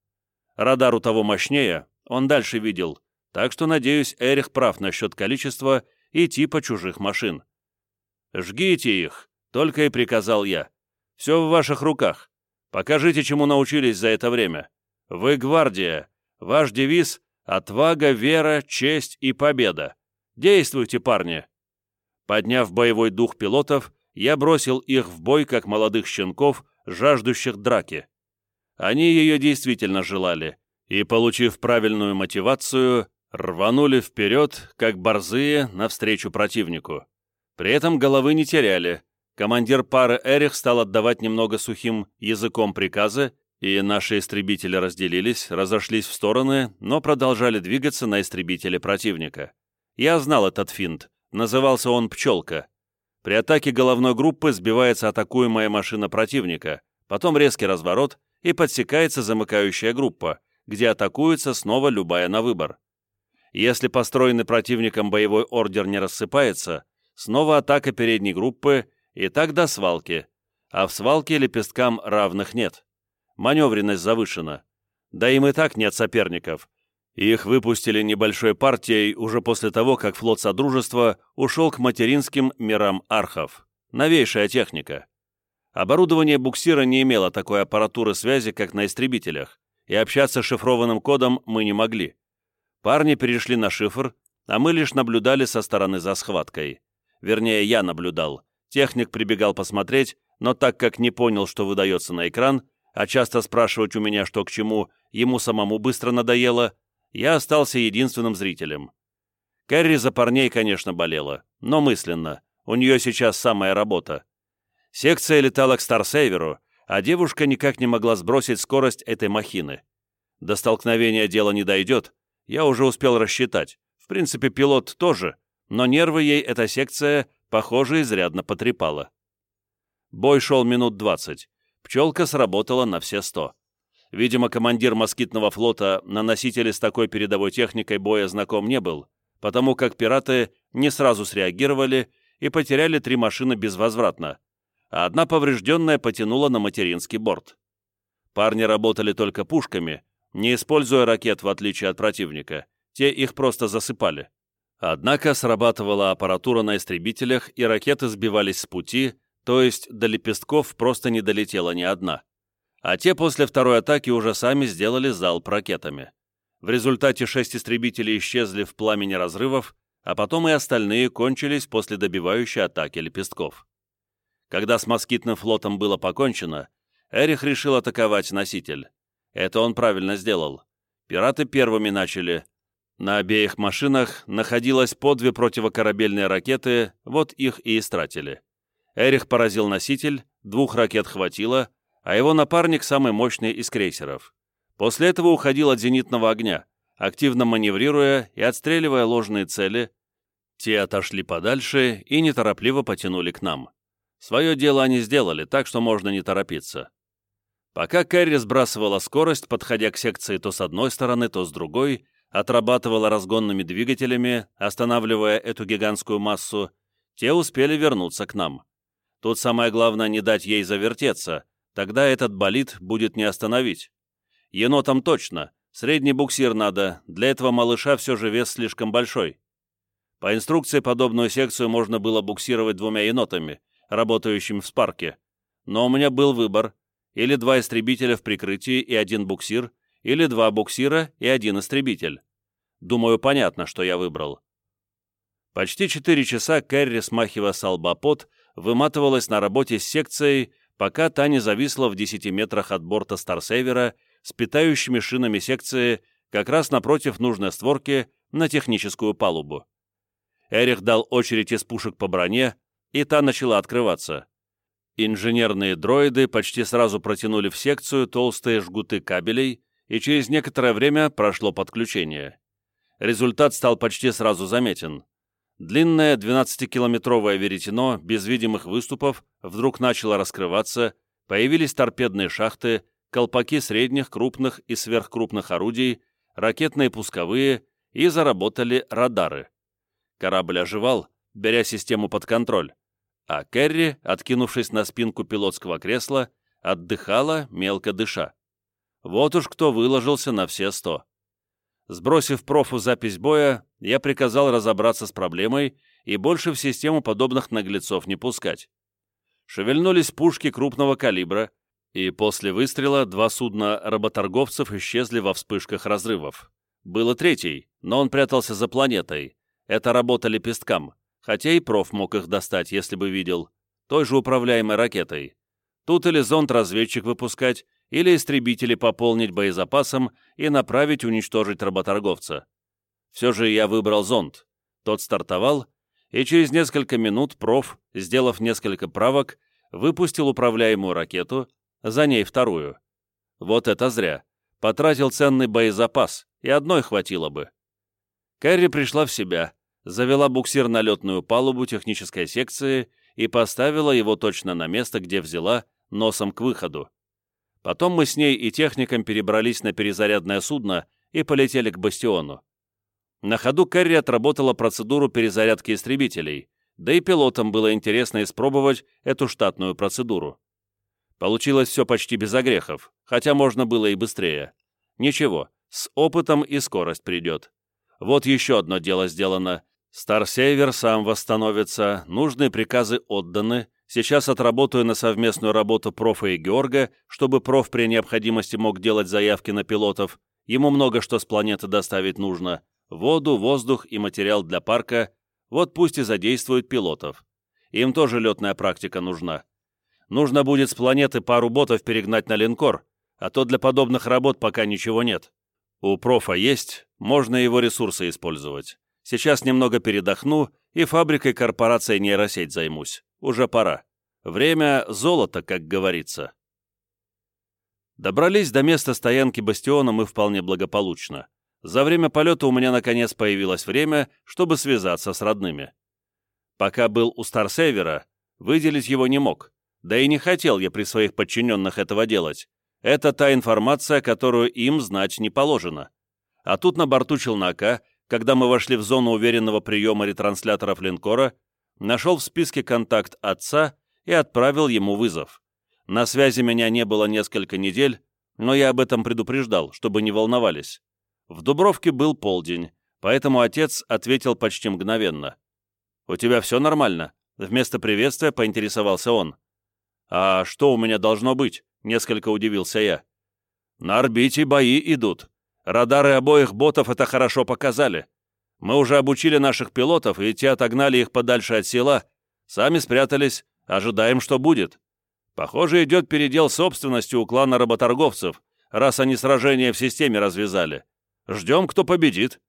Радар у того мощнее, он дальше видел, так что, надеюсь, Эрих прав насчет количества и типа чужих машин. «Жгите их!» Только и приказал я. Все в ваших руках. Покажите, чему научились за это время. Вы гвардия. Ваш девиз — отвага, вера, честь и победа. Действуйте, парни!» Подняв боевой дух пилотов, я бросил их в бой, как молодых щенков, жаждущих драки. Они ее действительно желали, и, получив правильную мотивацию, рванули вперед, как борзые, навстречу противнику. При этом головы не теряли. Командир пары Эрих стал отдавать немного сухим языком приказы, и наши истребители разделились, разошлись в стороны, но продолжали двигаться на истребители противника. Я знал этот финт. Назывался он «Пчелка». При атаке головной группы сбивается атакуемая машина противника, потом резкий разворот и подсекается замыкающая группа, где атакуется снова любая на выбор. Если построенный противником боевой ордер не рассыпается, снова атака передней группы и так до свалки, а в свалке лепесткам равных нет. Маневренность завышена. Да им и так нет соперников, их выпустили небольшой партией уже после того, как флот Содружества ушел к материнским мирам архов. Новейшая техника. Оборудование буксира не имело такой аппаратуры связи, как на истребителях, и общаться шифрованным кодом мы не могли. Парни перешли на шифр, а мы лишь наблюдали со стороны за схваткой. Вернее, я наблюдал. Техник прибегал посмотреть, но так как не понял, что выдается на экран, а часто спрашивать у меня, что к чему, ему самому быстро надоело, я остался единственным зрителем. Кэрри за парней, конечно, болела, но мысленно. У нее сейчас самая работа. Секция летала к Старсейверу, а девушка никак не могла сбросить скорость этой махины. До столкновения дело не дойдет, я уже успел рассчитать. В принципе, пилот тоже, но нервы ей эта секция, похоже, изрядно потрепала. Бой шел минут двадцать. Пчелка сработала на все сто. Видимо, командир москитного флота на носителе с такой передовой техникой боя знаком не был, потому как пираты не сразу среагировали и потеряли три машины безвозвратно, а одна поврежденная потянула на материнский борт. Парни работали только пушками, не используя ракет в отличие от противника, те их просто засыпали. Однако срабатывала аппаратура на истребителях, и ракеты сбивались с пути, то есть до лепестков просто не долетела ни одна а те после второй атаки уже сами сделали залп ракетами. В результате шесть истребителей исчезли в пламени разрывов, а потом и остальные кончились после добивающей атаки лепестков. Когда с москитным флотом было покончено, Эрих решил атаковать носитель. Это он правильно сделал. Пираты первыми начали. На обеих машинах находилось по две противокорабельные ракеты, вот их и истратили. Эрих поразил носитель, двух ракет хватило, а его напарник самый мощный из крейсеров. После этого уходил от зенитного огня, активно маневрируя и отстреливая ложные цели. Те отошли подальше и неторопливо потянули к нам. Свое дело они сделали, так что можно не торопиться. Пока Кэрри сбрасывала скорость, подходя к секции то с одной стороны, то с другой, отрабатывала разгонными двигателями, останавливая эту гигантскую массу, те успели вернуться к нам. Тут самое главное не дать ей завертеться, Тогда этот болид будет не остановить. Енотам точно. Средний буксир надо, для этого малыша все же вес слишком большой. По инструкции подобную секцию можно было буксировать двумя енотами, работающими в спарке. Но у меня был выбор. Или два истребителя в прикрытии и один буксир, или два буксира и один истребитель. Думаю, понятно, что я выбрал. Почти четыре часа Кэрри, смахивая с выматывалась на работе с секцией, пока та не зависла в 10 метрах от борта Старсейвера с питающими шинами секции как раз напротив нужной створки на техническую палубу. Эрих дал очередь из пушек по броне, и та начала открываться. Инженерные дроиды почти сразу протянули в секцию толстые жгуты кабелей, и через некоторое время прошло подключение. Результат стал почти сразу заметен. Длинное 12-километровое веретено без видимых выступов вдруг начало раскрываться, появились торпедные шахты, колпаки средних, крупных и сверхкрупных орудий, ракетные пусковые и заработали радары. Корабль оживал, беря систему под контроль, а Керри, откинувшись на спинку пилотского кресла, отдыхала, мелко дыша. Вот уж кто выложился на все сто. Сбросив профу запись боя, я приказал разобраться с проблемой и больше в систему подобных наглецов не пускать. шевельнулись пушки крупного калибра, и после выстрела два судна работорговцев исчезли во вспышках разрывов. Было третий, но он прятался за планетой. Это работа лепесткам, хотя и проф мог их достать, если бы видел, той же управляемой ракетой. Тут или зонд-разведчик выпускать, или истребители пополнить боезапасом и направить уничтожить работорговца. Все же я выбрал зонд. Тот стартовал, и через несколько минут проф, сделав несколько правок, выпустил управляемую ракету, за ней вторую. Вот это зря. Потратил ценный боезапас, и одной хватило бы. Кэрри пришла в себя, завела буксир на летную палубу технической секции и поставила его точно на место, где взяла, носом к выходу. Потом мы с ней и техником перебрались на перезарядное судно и полетели к бастиону. На ходу Кэрри отработала процедуру перезарядки истребителей, да и пилотам было интересно испробовать эту штатную процедуру. Получилось все почти без огрехов, хотя можно было и быстрее. Ничего, с опытом и скорость придет. Вот еще одно дело сделано. Старсейвер сам восстановится, нужные приказы отданы, Сейчас отработаю на совместную работу профа и Георга, чтобы проф при необходимости мог делать заявки на пилотов. Ему много что с планеты доставить нужно. Воду, воздух и материал для парка. Вот пусть и задействуют пилотов. Им тоже летная практика нужна. Нужно будет с планеты пару ботов перегнать на линкор, а то для подобных работ пока ничего нет. У профа есть, можно его ресурсы использовать. Сейчас немного передохну и фабрикой корпорации нейросеть займусь. Уже пора. Время — золото, как говорится. Добрались до места стоянки бастиона мы вполне благополучно. За время полета у меня наконец появилось время, чтобы связаться с родными. Пока был у Старсейвера, выделить его не мог, да и не хотел я при своих подчиненных этого делать. Это та информация, которую им знать не положено. А тут на борту челнока, когда мы вошли в зону уверенного приема ретрансляторов линкора, нашел в списке контакт отца и отправил ему вызов. На связи меня не было несколько недель, но я об этом предупреждал, чтобы не волновались. В Дубровке был полдень, поэтому отец ответил почти мгновенно. «У тебя все нормально?» Вместо приветствия поинтересовался он. «А что у меня должно быть?» — несколько удивился я. «На орбите бои идут. Радары обоих ботов это хорошо показали. Мы уже обучили наших пилотов, и те отогнали их подальше от села. Сами спрятались, ожидаем, что будет. Похоже, идет передел собственности у клана работорговцев, раз они сражение в системе развязали. Ждем, кто победит».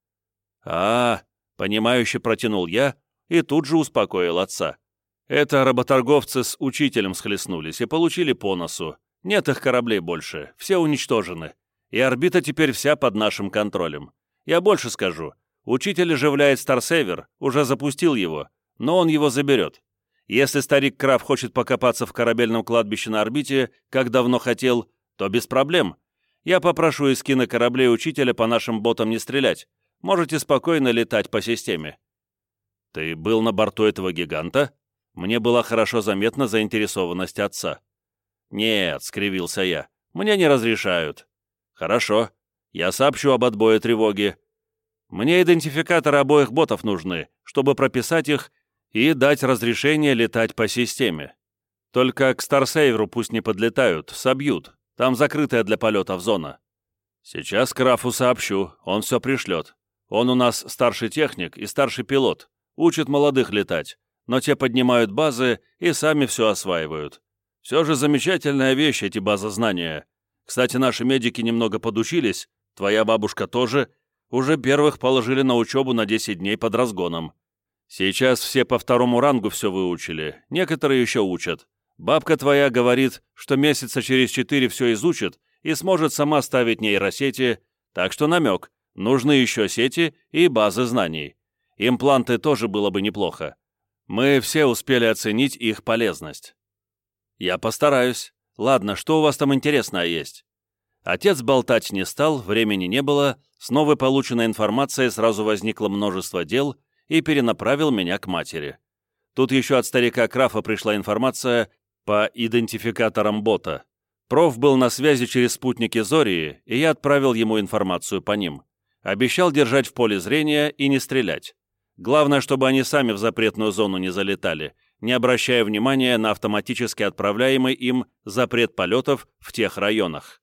«А, — понимающе протянул я и тут же успокоил отца. Это работорговцы с учителем схлестнулись и получили по носу. Нет их кораблей больше, все уничтожены. И орбита теперь вся под нашим контролем. Я больше скажу, Учитель оживляет Старсевер, уже запустил его, но он его заберет. Если старик Краб хочет покопаться в корабельном кладбище на орбите, как давно хотел, то без проблем. Я попрошу из кинокораблей учителя по нашим ботам не стрелять. Можете спокойно летать по системе. Ты был на борту этого гиганта? Мне была хорошо заметна заинтересованность отца. «Нет», — скривился я, — «мне не разрешают». «Хорошо. Я сообщу об отбое тревоги. Мне идентификаторы обоих ботов нужны, чтобы прописать их и дать разрешение летать по системе. Только к Старсейверу пусть не подлетают, собьют. Там закрытая для полетов зона. Сейчас Крафу сообщу, он все пришлет. Он у нас старший техник и старший пилот, учит молодых летать, но те поднимают базы и сами все осваивают. Все же замечательная вещь эти базы знания. Кстати, наши медики немного подучились, твоя бабушка тоже, уже первых положили на учебу на 10 дней под разгоном. Сейчас все по второму рангу все выучили, некоторые еще учат. Бабка твоя говорит, что месяца через четыре все изучит и сможет сама ставить нейросети, так что намек, нужны еще сети и базы знаний. Импланты тоже было бы неплохо. Мы все успели оценить их полезность. Я постараюсь. Ладно, что у вас там интересное есть? Отец болтать не стал, времени не было, с новой полученной информацией сразу возникло множество дел и перенаправил меня к матери. Тут еще от старика Крафа пришла информация по идентификаторам бота. Проф был на связи через спутники Зории, и я отправил ему информацию по ним. Обещал держать в поле зрения и не стрелять. Главное, чтобы они сами в запретную зону не залетали. не обращая внимания на автоматически отправляемый им запрет полетов в тех районах.